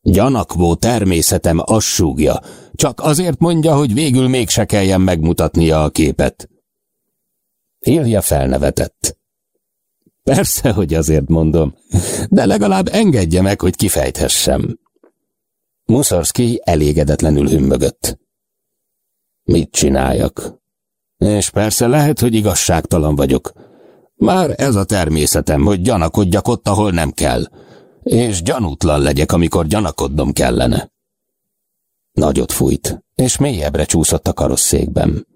gyanakvó természetem assúgja, csak azért mondja, hogy végül mégse kelljen megmutatnia a képet. Ilja felnevetett. Persze, hogy azért mondom, de legalább engedje meg, hogy kifejthessem. Muszorszki elégedetlenül hümmögött. Mit csináljak? És persze lehet, hogy igazságtalan vagyok. Már ez a természetem, hogy gyanakodjak ott, ahol nem kell és gyanútlan legyek, amikor gyanakodnom kellene. Nagyot fújt, és mélyebbre csúszott a karosszékben.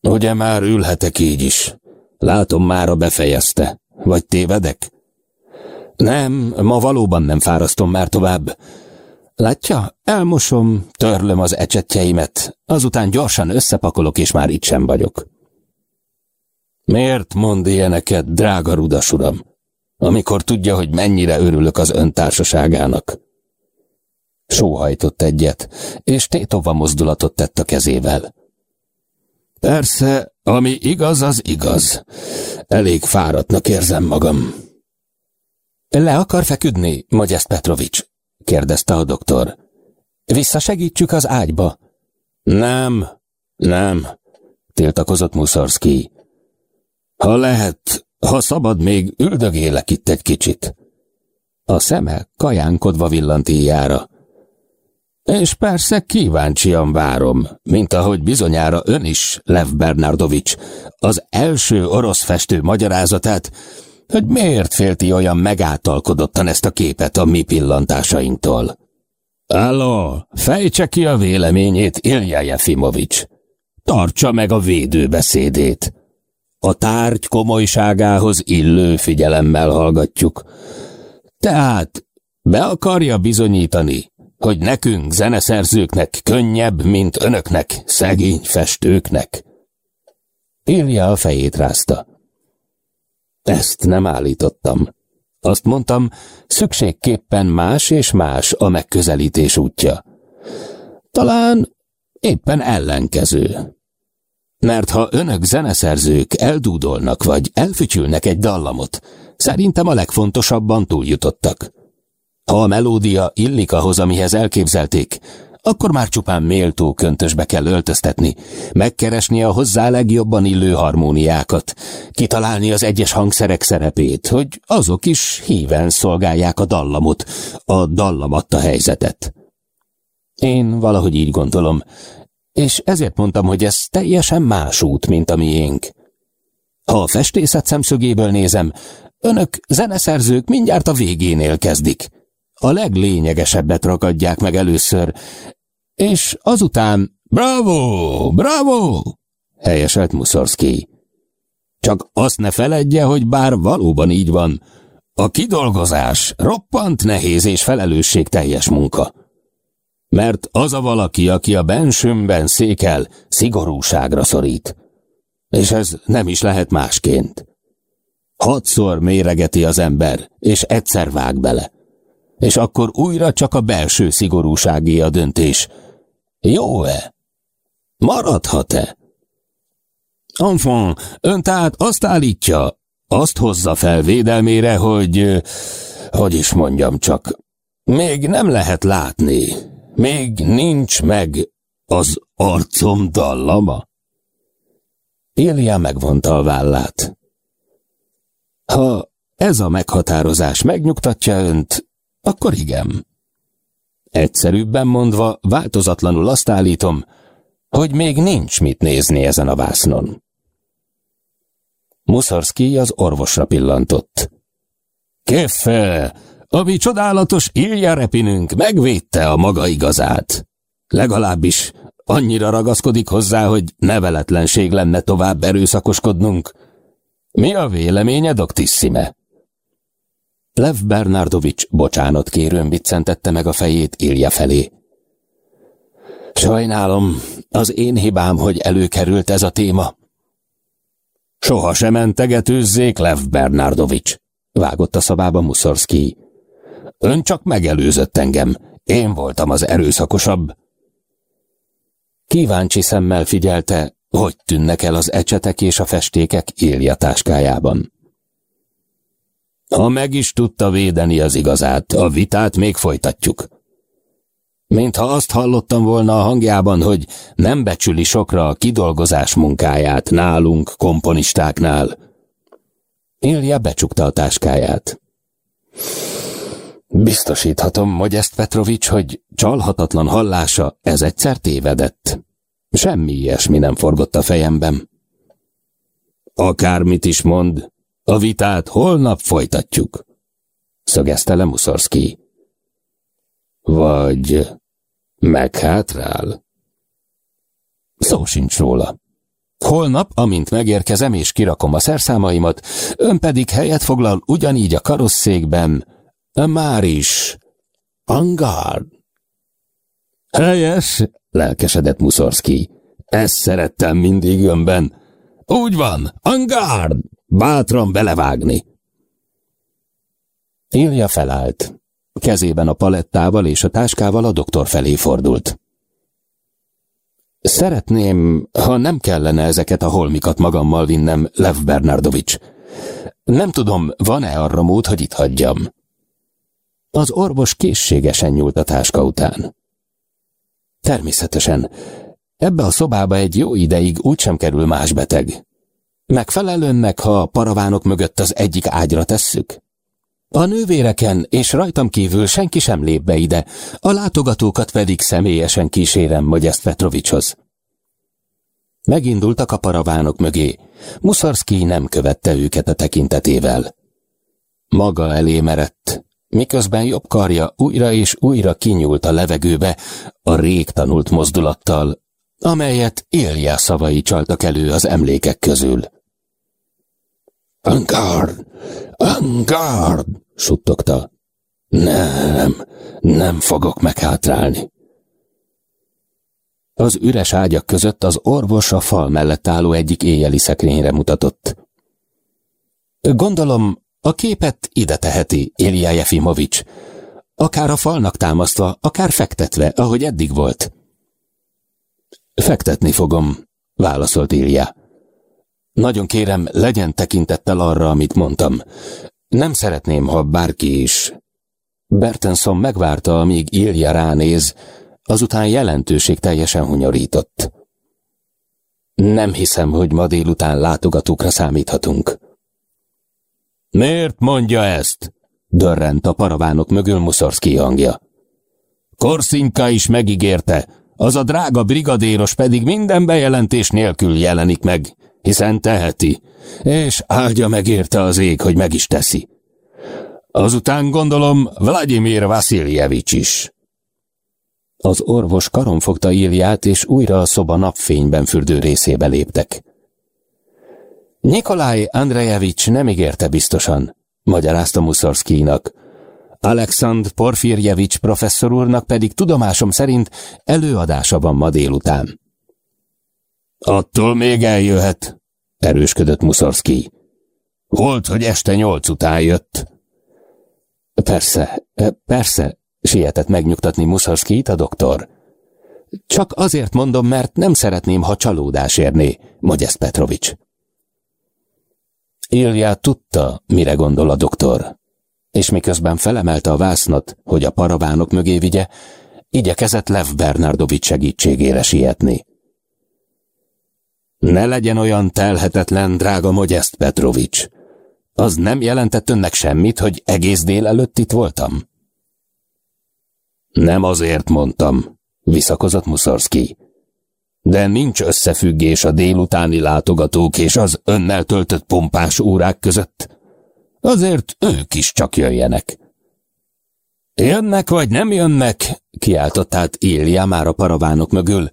Ugye már ülhetek így is. Látom, mára befejezte. Vagy tévedek? Nem, ma valóban nem fárasztom már tovább. Látja, elmosom, törlöm az ecsetjeimet, azután gyorsan összepakolok, és már itt sem vagyok. Miért mond ilyeneket, drága rudas uram? amikor tudja, hogy mennyire örülök az ön társaságának. Sóhajtott egyet, és tétova mozdulatot tett a kezével. Persze, ami igaz, az igaz. Elég fáradtnak érzem magam. Le akar feküdni, Magyesz Petrovics? kérdezte a doktor. Visszasegítsük az ágyba. Nem, nem, tiltakozott Muszorszki. Ha lehet, ha szabad, még üldögélek itt egy kicsit. A szeme kajánkodva villant íjára. És persze kíváncsian várom, mint ahogy bizonyára ön is, Lev Bernardovics, az első orosz festő magyarázatát, hogy miért félti olyan megáltalkodottan ezt a képet a mi pillantásainktól. Álló, fejtse ki a véleményét, Ilja Jefimovics. Tartsa meg a védőbeszédét. A tárgy komolyságához illő figyelemmel hallgatjuk. Tehát be akarja bizonyítani, hogy nekünk, zeneszerzőknek könnyebb, mint önöknek, szegény festőknek. Ilja a fejét rázta. Ezt nem állítottam. Azt mondtam, szükségképpen más és más a megközelítés útja. Talán éppen ellenkező. Mert ha önök zeneszerzők eldúdolnak vagy elfütyülnek egy dallamot, szerintem a legfontosabban túljutottak. Ha a melódia illik ahhoz, amihez elképzelték, akkor már csupán méltó köntösbe kell öltöztetni, megkeresni a hozzá legjobban illő harmóniákat, kitalálni az egyes hangszerek szerepét, hogy azok is híven szolgálják a dallamot, a dallamatta helyzetet. Én valahogy így gondolom, és ezért mondtam, hogy ez teljesen más út, mint a miénk. Ha a festészet szemszögéből nézem, önök, zeneszerzők mindjárt a végénél kezdik. A leglényegesebbet ragadják meg először, és azután bravo, bravo, helyeselt Muszorszki. Csak azt ne feledje, hogy bár valóban így van, a kidolgozás roppant nehéz és felelősségteljes munka. Mert az a valaki, aki a bensőmben székel, szigorúságra szorít. És ez nem is lehet másként. Hatszor méregeti az ember, és egyszer vág bele. És akkor újra csak a belső szigorúságé a döntés. Jó-e? Maradhat-e? Enfant, ön tehát azt állítja, azt hozza fel védelmére, hogy, hogy is mondjam csak, még nem lehet látni, még nincs meg az arcom dallama. Ilja megvonta a vállát. Ha ez a meghatározás megnyugtatja önt, akkor igen. Egyszerűbben mondva, változatlanul azt állítom, hogy még nincs mit nézni ezen a vásznon. Muszorszki az orvosra pillantott. Keffe, ami csodálatos Ilja repinünk megvédte a maga igazát. Legalábbis annyira ragaszkodik hozzá, hogy neveletlenség lenne tovább erőszakoskodnunk. Mi a véleménye, doktissime? Lev Bernardovics bocsánat kérőn viccentette meg a fejét Ilja felé. Sajnálom, az én hibám, hogy előkerült ez a téma. Soha sem mentegetőzzék, Lev Bernardovics, vágott a szabába Muszorszki. Ön csak megelőzött engem, én voltam az erőszakosabb. Kíváncsi szemmel figyelte, hogy tűnnek el az ecsetek és a festékek Ilja táskájában. Ha meg is tudta védeni az igazát, a vitát még folytatjuk. Mintha azt hallottam volna a hangjában, hogy nem becsüli sokra a kidolgozás munkáját nálunk, komponistáknál. Ilja becsukta a táskáját. Biztosíthatom, Modest Petrovics, hogy csalhatatlan hallása ez egyszer tévedett. Semmi ilyesmi nem forgott a fejemben. Akármit is mond, a vitát holnap folytatjuk, szögezte le Muszorszki. Vagy meghátrál? Szó sincs róla. Holnap, amint megérkezem és kirakom a szerszámaimat, ön pedig helyet foglal ugyanígy a karosszékben, már is. Angard. Helyes, lelkesedett Muszorszki. Ezt szerettem mindig önben. Úgy van, angard! Bátran belevágni. Ilja felállt. Kezében a palettával és a táskával a doktor felé fordult. Szeretném, ha nem kellene ezeket a holmikat magammal vinnem, Lev Bernardovics. Nem tudom, van-e arra mód, hogy itt hagyjam. Az orvos készségesen nyúlt a táska után. Természetesen. Ebbe a szobába egy jó ideig úgysem kerül más beteg. Megfelel önnek, ha a paravánok mögött az egyik ágyra tesszük? A nővéreken és rajtam kívül senki sem lép be ide, a látogatókat pedig személyesen kísérem Magyest Petrovicshoz. Megindultak a paravánok mögé. Muszarszki nem követte őket a tekintetével. Maga elé merett, miközben jobb karja újra és újra kinyúlt a levegőbe a rég tanult mozdulattal, amelyet Ilja szavai csaltak elő az emlékek közül. Angard! Angard! suttogta. Nem, nem fogok meghátrálni. Az üres ágyak között az orvos a fal mellett álló egyik éjjeli szekrényre mutatott. Gondolom, a képet ide teheti, Ilya Jefimovics. Akár a falnak támasztva, akár fektetve, ahogy eddig volt. Fektetni fogom, válaszolt Ilya. Nagyon kérem, legyen tekintettel arra, amit mondtam. Nem szeretném, ha bárki is. Bertenson megvárta, amíg Ilja ránéz, azután jelentőség teljesen hunyorított. Nem hiszem, hogy ma délután látogatókra számíthatunk. Miért mondja ezt? Dörrent a paravánok mögül Muszorszki hangja. Korszinka is megígérte, az a drága brigadéros pedig minden bejelentés nélkül jelenik meg, hiszen teheti, és áldja megérte az ég, hogy meg is teszi. Azután gondolom Vladimir Vasiljevics is. Az orvos karon fogta Ilját, és újra a szoba napfényben fürdő részébe léptek. Nikolaj Andrejevics nem ígérte biztosan, magyarázta Muszorszkijnak. Alexand Porfirjevics professzor úrnak pedig tudomásom szerint előadása van ma délután. Attól még eljöhet, erősködött Muszorszki. Volt, hogy este nyolc után jött. Persze, persze, sietett megnyugtatni Muszorszkit a doktor. Csak azért mondom, mert nem szeretném, ha csalódás érné, Magyesz Petrovics. Ilja tudta, mire gondol a doktor, és miközben felemelte a vásznat, hogy a paravánok mögé vigye, igyekezett Lev Bernardovics segítségére sietni. Ne legyen olyan telhetetlen, drága Mogyeszt Petrovics. Az nem jelentett önnek semmit, hogy egész délelőtt itt voltam? Nem azért mondtam, visszakozott Muszorszki. De nincs összefüggés a délutáni látogatók és az önnel töltött pompás órák között. Azért ők is csak jöjjenek. Jönnek vagy nem jönnek, kiáltott át Ilja már a paravánok mögül.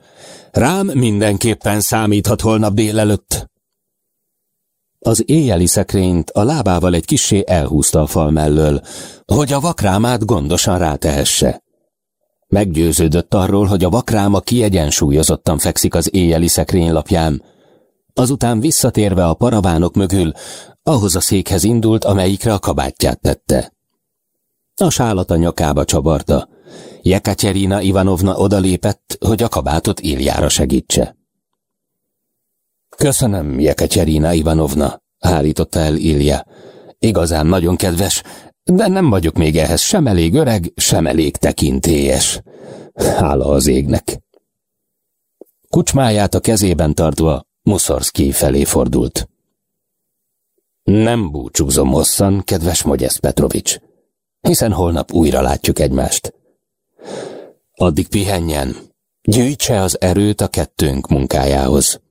Rám mindenképpen számíthat holnap délelőtt. Az éjjeli szekrényt a lábával egy kisé elhúzta a fal mellől, hogy a vakrámát gondosan rátehesse. Meggyőződött arról, hogy a vakráma kiegyensúlyozottan fekszik az éjjeli szekrénylapján. Azután visszatérve a paravánok mögül, ahhoz a székhez indult, amelyikre a kabátját tette. A sálat a nyakába csavarta. Jekaterina Ivanovna odalépett, hogy a kabátot Iljára segítse. Köszönöm, Jekaterina Ivanovna, állította el Ilja. Igazán nagyon kedves, de nem vagyok még ehhez sem elég öreg, sem elég tekintélyes. Hála az égnek. Kucsmáját a kezében tartva Muszorszki felé fordult. Nem búcsúzom hosszan, kedves Mogyesz Petrovics, hiszen holnap újra látjuk egymást. Addig pihenjen, gyűjtse az erőt a kettőnk munkájához.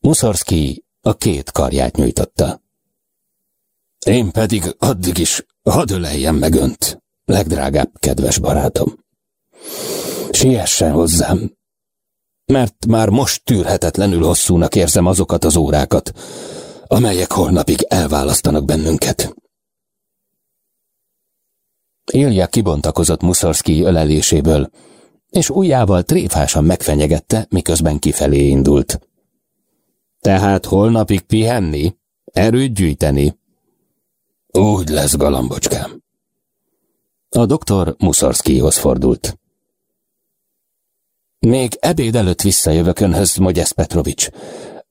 Muszorszki a két karját nyújtotta. Én pedig addig is hadd öleljem meg önt, legdrágább kedves barátom. Siessen hozzám, mert már most tűrhetetlenül hosszúnak érzem azokat az órákat, amelyek holnapig elválasztanak bennünket. Ilja kibontakozott Muszorszki öleléséből, és ujjával tréfásan megfenyegette, miközben kifelé indult. Tehát holnapig pihenni, erőt gyűjteni, úgy lesz, galambocskám. A doktor Muszorszkihoz fordult. Még ebéd előtt visszajövök önhöz, Mogyesz Petrovics.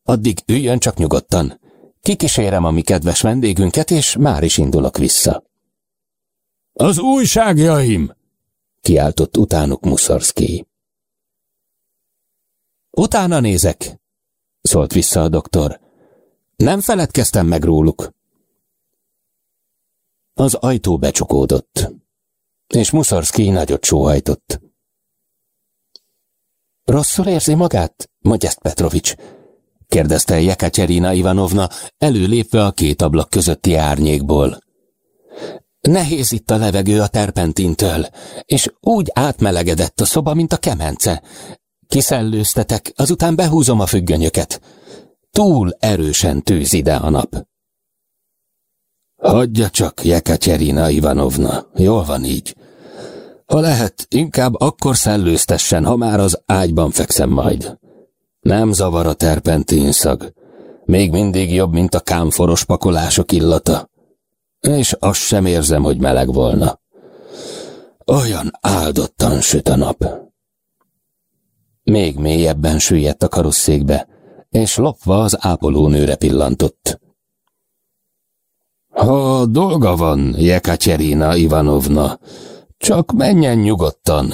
Addig üljön csak nyugodtan. Kikísérem a mi kedves vendégünket, és már is indulok vissza. Az újságjaim! kiáltott utánuk Muszorszki. Utána nézek, szólt vissza a doktor. Nem feledkeztem meg róluk. Az ajtó becsukódott, és Muszorszki nagyot sóhajtott. Rosszul érzi magát, Magyest Petrovics? kérdezte Jekaterina Ivanovna, előlépve a két ablak közötti árnyékból. Nehéz itt a levegő a terpentintől, és úgy átmelegedett a szoba, mint a kemence. Kiszellőztetek, azután behúzom a függönyöket. Túl erősen tűz ide a nap. Hagyja csak, Jekaterina Ivanovna, jól van így. Ha lehet, inkább akkor szellőztessen, ha már az ágyban fekszem majd. Nem zavar a terpentin szag. Még mindig jobb, mint a kámforos pakolások illata. És azt sem érzem, hogy meleg volna. Olyan áldottan süt a nap. Még mélyebben süllyedt a karosszékbe, és lopva az ápolónőre pillantott. Ha dolga van, Jekaterina Ivanovna, csak menjen nyugodtan.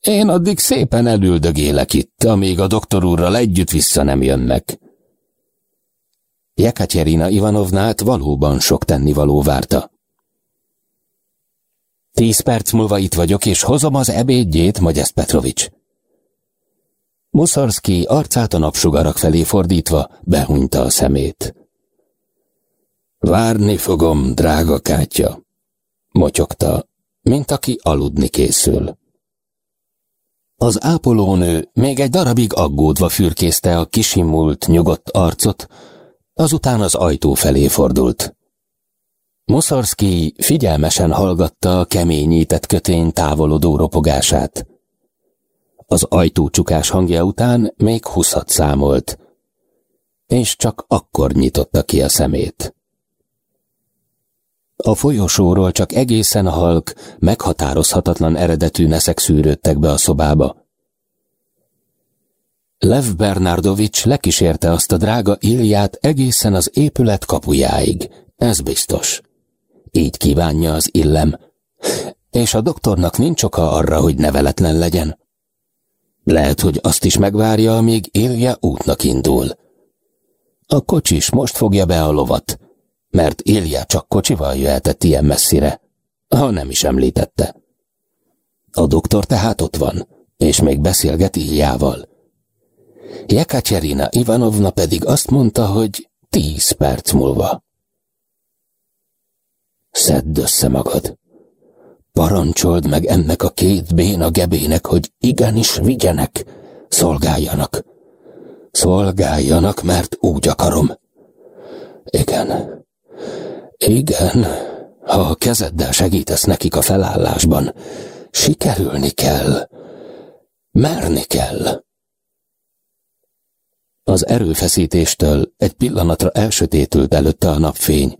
Én addig szépen elüldögélek itt, amíg a doktor úrral együtt vissza nem jönnek. Jekatyerina Ivanovnát valóban sok tennivaló várta. Tíz perc múlva itt vagyok, és hozom az ebédjét, Magyest Petrovics. Muszarszki arcát a napsugarak felé fordítva behunyta a szemét. Várni fogom, drága kátya, motyogta, mint aki aludni készül. Az ápolónő még egy darabig aggódva fürkészte a kisimult, nyugodt arcot, azután az ajtó felé fordult. Moszorszki figyelmesen hallgatta a keményített kötény távolodó ropogását. Az ajtócsukás hangja után még huszat számolt, és csak akkor nyitotta ki a szemét. A folyosóról csak egészen halk, meghatározhatatlan eredetű neszek szűrődtek be a szobába. Lev Bernardovics lekísérte azt a drága Ilját egészen az épület kapujáig, ez biztos. Így kívánja az illem. És a doktornak nincs oka arra, hogy neveletlen legyen. Lehet, hogy azt is megvárja, amíg Ilja útnak indul. A kocsis most fogja be a lovat, mert Ilja csak kocsival jöhetett ilyen messzire, ha nem is említette. A doktor tehát ott van, és még beszélget Iljával. Jekaterina Ivanovna pedig azt mondta, hogy tíz perc múlva. Szedd össze magad. Parancsold meg ennek a két béna gebének, hogy igenis vigyenek, szolgáljanak. Szolgáljanak, mert úgy akarom. Igen, igen, ha a kezeddel segítesz nekik a felállásban, sikerülni kell, merni kell. Az erőfeszítéstől egy pillanatra elsötétült előtte a napfény,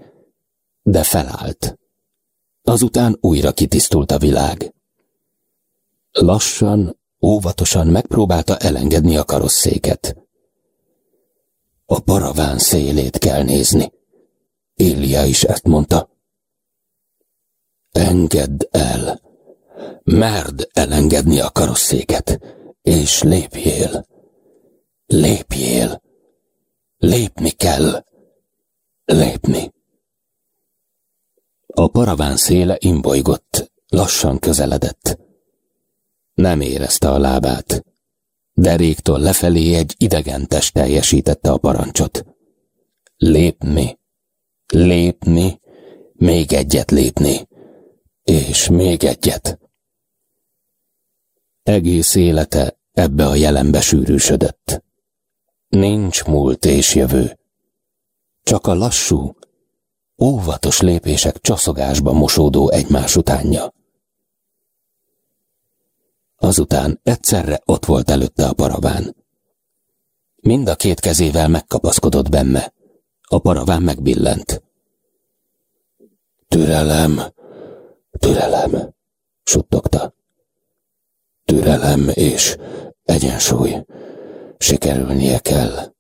de felállt. Azután újra kitisztult a világ. Lassan, óvatosan megpróbálta elengedni a karosszéket. A paraván szélét kell nézni. Ilja is ezt mondta. Engedd el. Merd elengedni a karosszéket, és lépjél. Lépjél. Lépni kell. Lépni. A paraván széle imbolygott, lassan közeledett. Nem érezte a lábát. Deréktől lefelé egy idegen test teljesítette a parancsot. Lépni, lépni, még egyet lépni, és még egyet. Egész élete ebbe a jelenbe sűrűsödött. Nincs múlt és jövő. Csak a lassú, óvatos lépések csaszogásba mosódó egymás utánja. Azután egyszerre ott volt előtte a paraván. Mind a két kezével megkapaszkodott benne. A paraván megbillent. Türelem, türelem, suttogta. Türelem és egyensúly. Sikerülnie kell.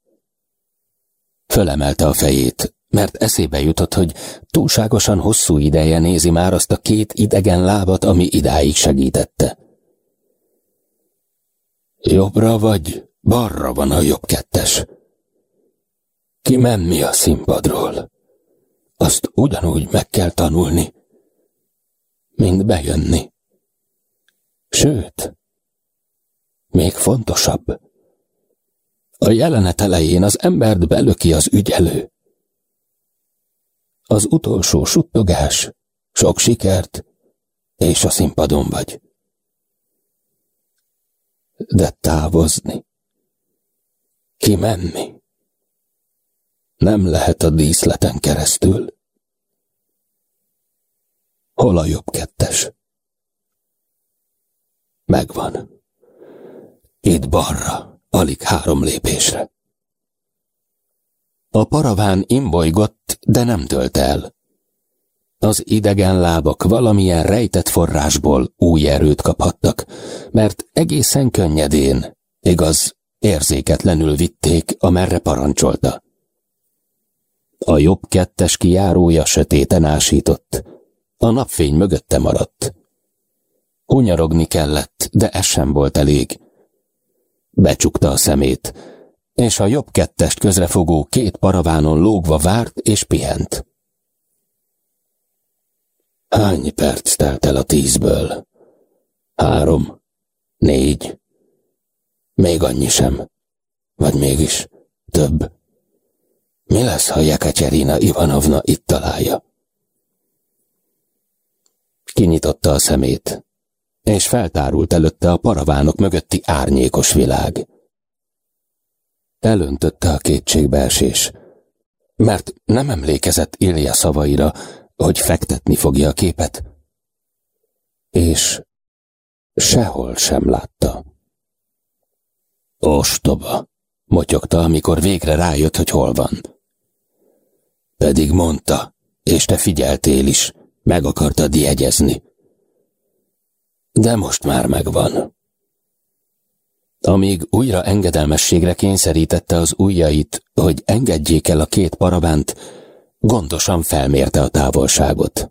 Fölemelte a fejét, mert eszébe jutott, hogy túlságosan hosszú ideje nézi már azt a két idegen lábat, ami idáig segítette. Jobbra vagy balra van a jobb kettes. Kimenni a színpadról. Azt ugyanúgy meg kell tanulni, mint bejönni. Sőt, még fontosabb. A jelenet elején az embert belöki az ügyelő. Az utolsó suttogás, sok sikert, és a színpadon vagy. De távozni, kimenni, nem lehet a díszleten keresztül. Hol a jobb kettes? Megvan. Itt balra, alig három lépésre. A paraván imbolygott, de nem tölt el. Az idegen lábak valamilyen rejtett forrásból új erőt kaphattak, mert egészen könnyedén, igaz, érzéketlenül vitték, amerre parancsolta. A jobb kettes kijárója sötéten ásított. A napfény mögötte maradt. Unyarogni kellett, de ez sem volt elég. Becsukta a szemét, és a jobb kettest közrefogó két paravánon lógva várt és pihent. Hány perc telt el a tízből? Három, négy, még annyi sem. Vagy mégis több. Mi lesz, ha Jekaterina Ivanovna itt találja? Kinyitotta a szemét, és feltárult előtte a paravánok mögötti árnyékos világ. Elöntötte a kétségbeesés, mert nem emlékezett Ilja szavaira, hogy fektetni fogja a képet, és sehol sem látta. Ostoba, motyogta, amikor végre rájött, hogy hol van. Pedig mondta, és te figyeltél is, meg akartad jegyezni. De most már megvan. Amíg újra engedelmességre kényszerítette az ujjait, hogy engedjék el a két paravánt, gondosan felmérte a távolságot.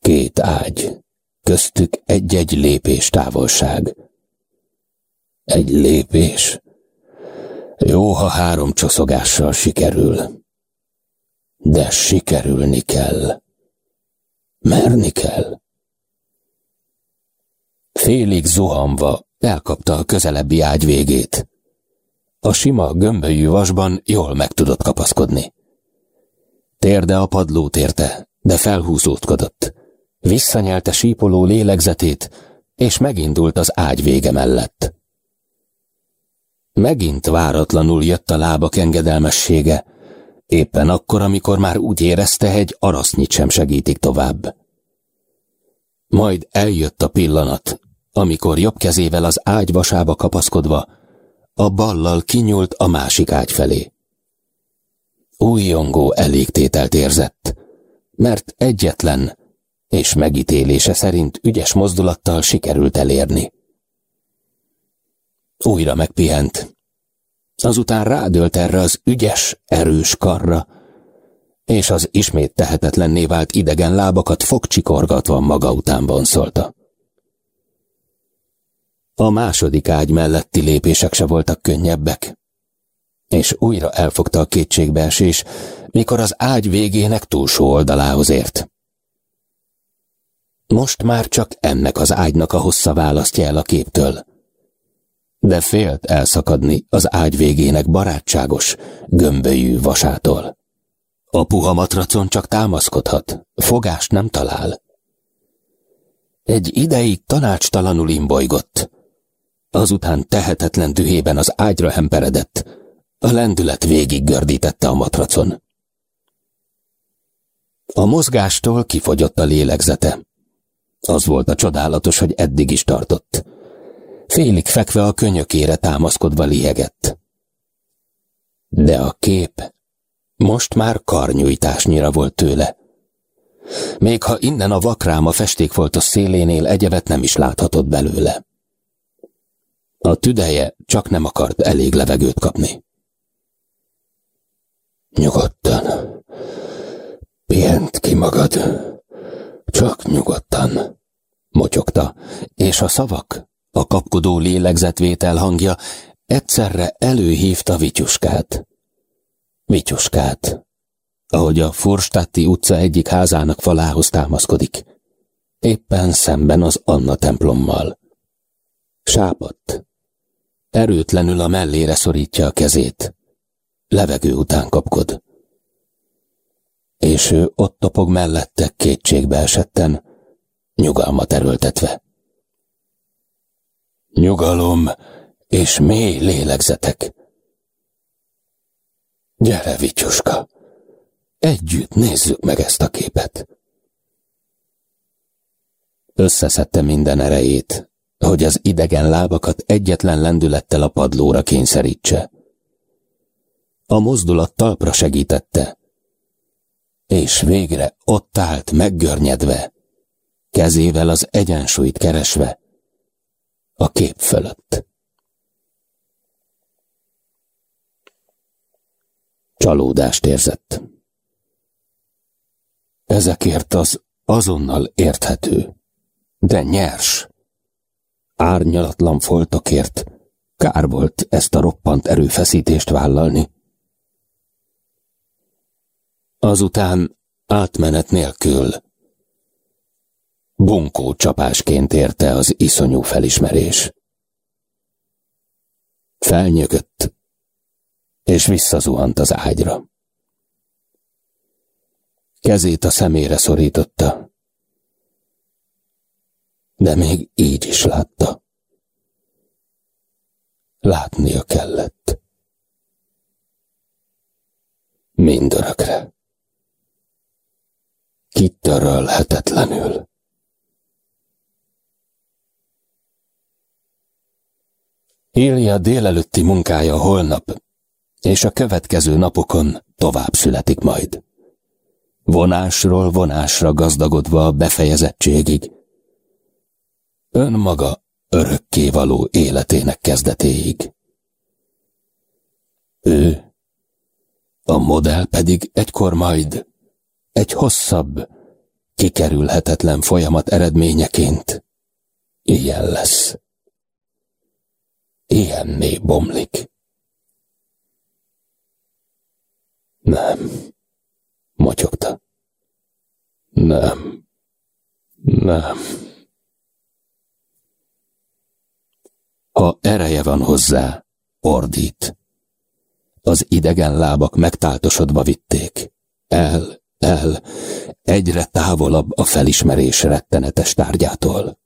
Két ágy, köztük egy-egy lépés távolság. Egy lépés. Jó, ha három csoszogással sikerül. De sikerülni kell. Merni kell. Félig zuhanva elkapta a közelebbi ágy végét. A sima, gömbölyű vasban jól meg tudott kapaszkodni. Térde a padlót érte, de felhúzódkodott. Visszanyelte sípoló lélegzetét, és megindult az ágy vége mellett. Megint váratlanul jött a lábak engedelmessége, éppen akkor, amikor már úgy érezte, egy arasznyit sem segítik tovább. Majd eljött a pillanat, amikor jobb kezével az ágy vasába kapaszkodva, a ballal kinyúlt a másik ágy felé. Újjongó elégtételt érzett, mert egyetlen és megítélése szerint ügyes mozdulattal sikerült elérni. Újra megpihent. Azután rádölt erre az ügyes, erős karra, és az ismét tehetetlenné vált idegen lábakat fogcsikorgatva maga után vonszolta. A második ágy melletti lépések se voltak könnyebbek, és újra elfogta a kétségbeesés, mikor az ágy végének túlsó oldalához ért. Most már csak ennek az ágynak a hossza választja el a képtől de félt elszakadni az ágy végének barátságos, gömbölyű vasától. A puha matracon csak támaszkodhat, fogást nem talál. Egy ideig tanácstalanul imbolygott, azután tehetetlen dühében az ágyra hemperedett, a lendület végig gördítette a matracon. A mozgástól kifogyott a lélegzete. Az volt a csodálatos, hogy eddig is tartott. Félig fekve a könyökére támaszkodva liegett. De a kép most már karnyújtásnyira volt tőle. Még ha innen a vakrám a festékfoltos szélénél egyevet nem is láthatott belőle. A tüdeje csak nem akart elég levegőt kapni. Nyugodtan. Pihent ki magad. Csak nyugodtan, motyogta, és a szavak a kapkodó lélegzetvétel hangja egyszerre előhívta Vityuskát. Vityuskát, ahogy a Forstatti utca egyik házának falához támaszkodik, éppen szemben az Anna templommal. Sápadt. Erőtlenül a mellére szorítja a kezét. Levegő után kapkod. És ő ott topog mellette kétségbe esetten, nyugalmat erőltetve. Nyugalom és mély lélegzetek. Gyere, Vityuska, együtt nézzük meg ezt a képet. Összeszedte minden erejét, hogy az idegen lábakat egyetlen lendülettel a padlóra kényszerítse. A mozdulat talpra segítette, és végre ott állt meggörnyedve, kezével az egyensúlyt keresve, a kép fölött. Csalódást érzett. Ezekért az azonnal érthető, de nyers. Árnyalatlan foltokért kár volt ezt a roppant erőfeszítést vállalni. Azután átmenet nélkül bunkó csapásként érte az iszonyú felismerés. Felnyögött, és visszazuhant az ágyra. Kezét a szemére szorította, de még így is látta. Látnia kellett. Mindörökre. Kitörölhetetlenül. Ilja délelőtti munkája holnap, és a következő napokon tovább születik majd. Vonásról vonásra gazdagodva a befejezettségig. Önmaga örökké való életének kezdetéig. Ő, a modell pedig egykor majd egy hosszabb, kikerülhetetlen folyamat eredményeként ilyen lesz. Ilyenné bomlik. Nem, motyogta. Nem, nem. Ha ereje van hozzá, ordít. Az idegen lábak megtáltosodva vitték. El, el, egyre távolabb a felismerés rettenetes tárgyától.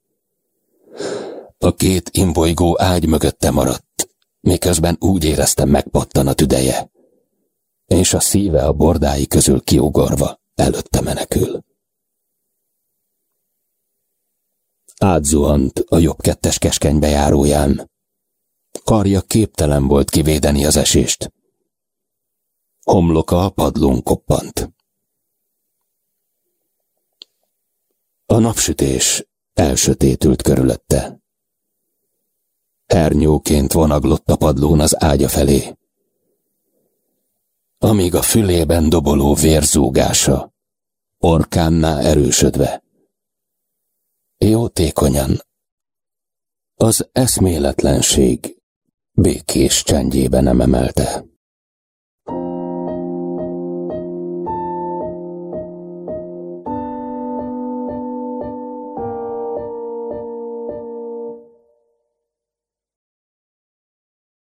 A két imbolygó ágy mögötte maradt, miközben úgy éreztem megpattan a tüdeje, és a szíve a bordái közül kiugorva előtte menekül. Átzuhant a jobb kettes keskeny bejáróján. Karja képtelen volt kivédeni az esést. Homloka a padlón koppant. A napsütés elsötétült körülötte. Hernyóként vonaglott a padlón az ágya felé. Amíg a fülében doboló vérzúgása, orkánná erősödve, jótékonyan. Az eszméletlenség békés csendjében nem emelte.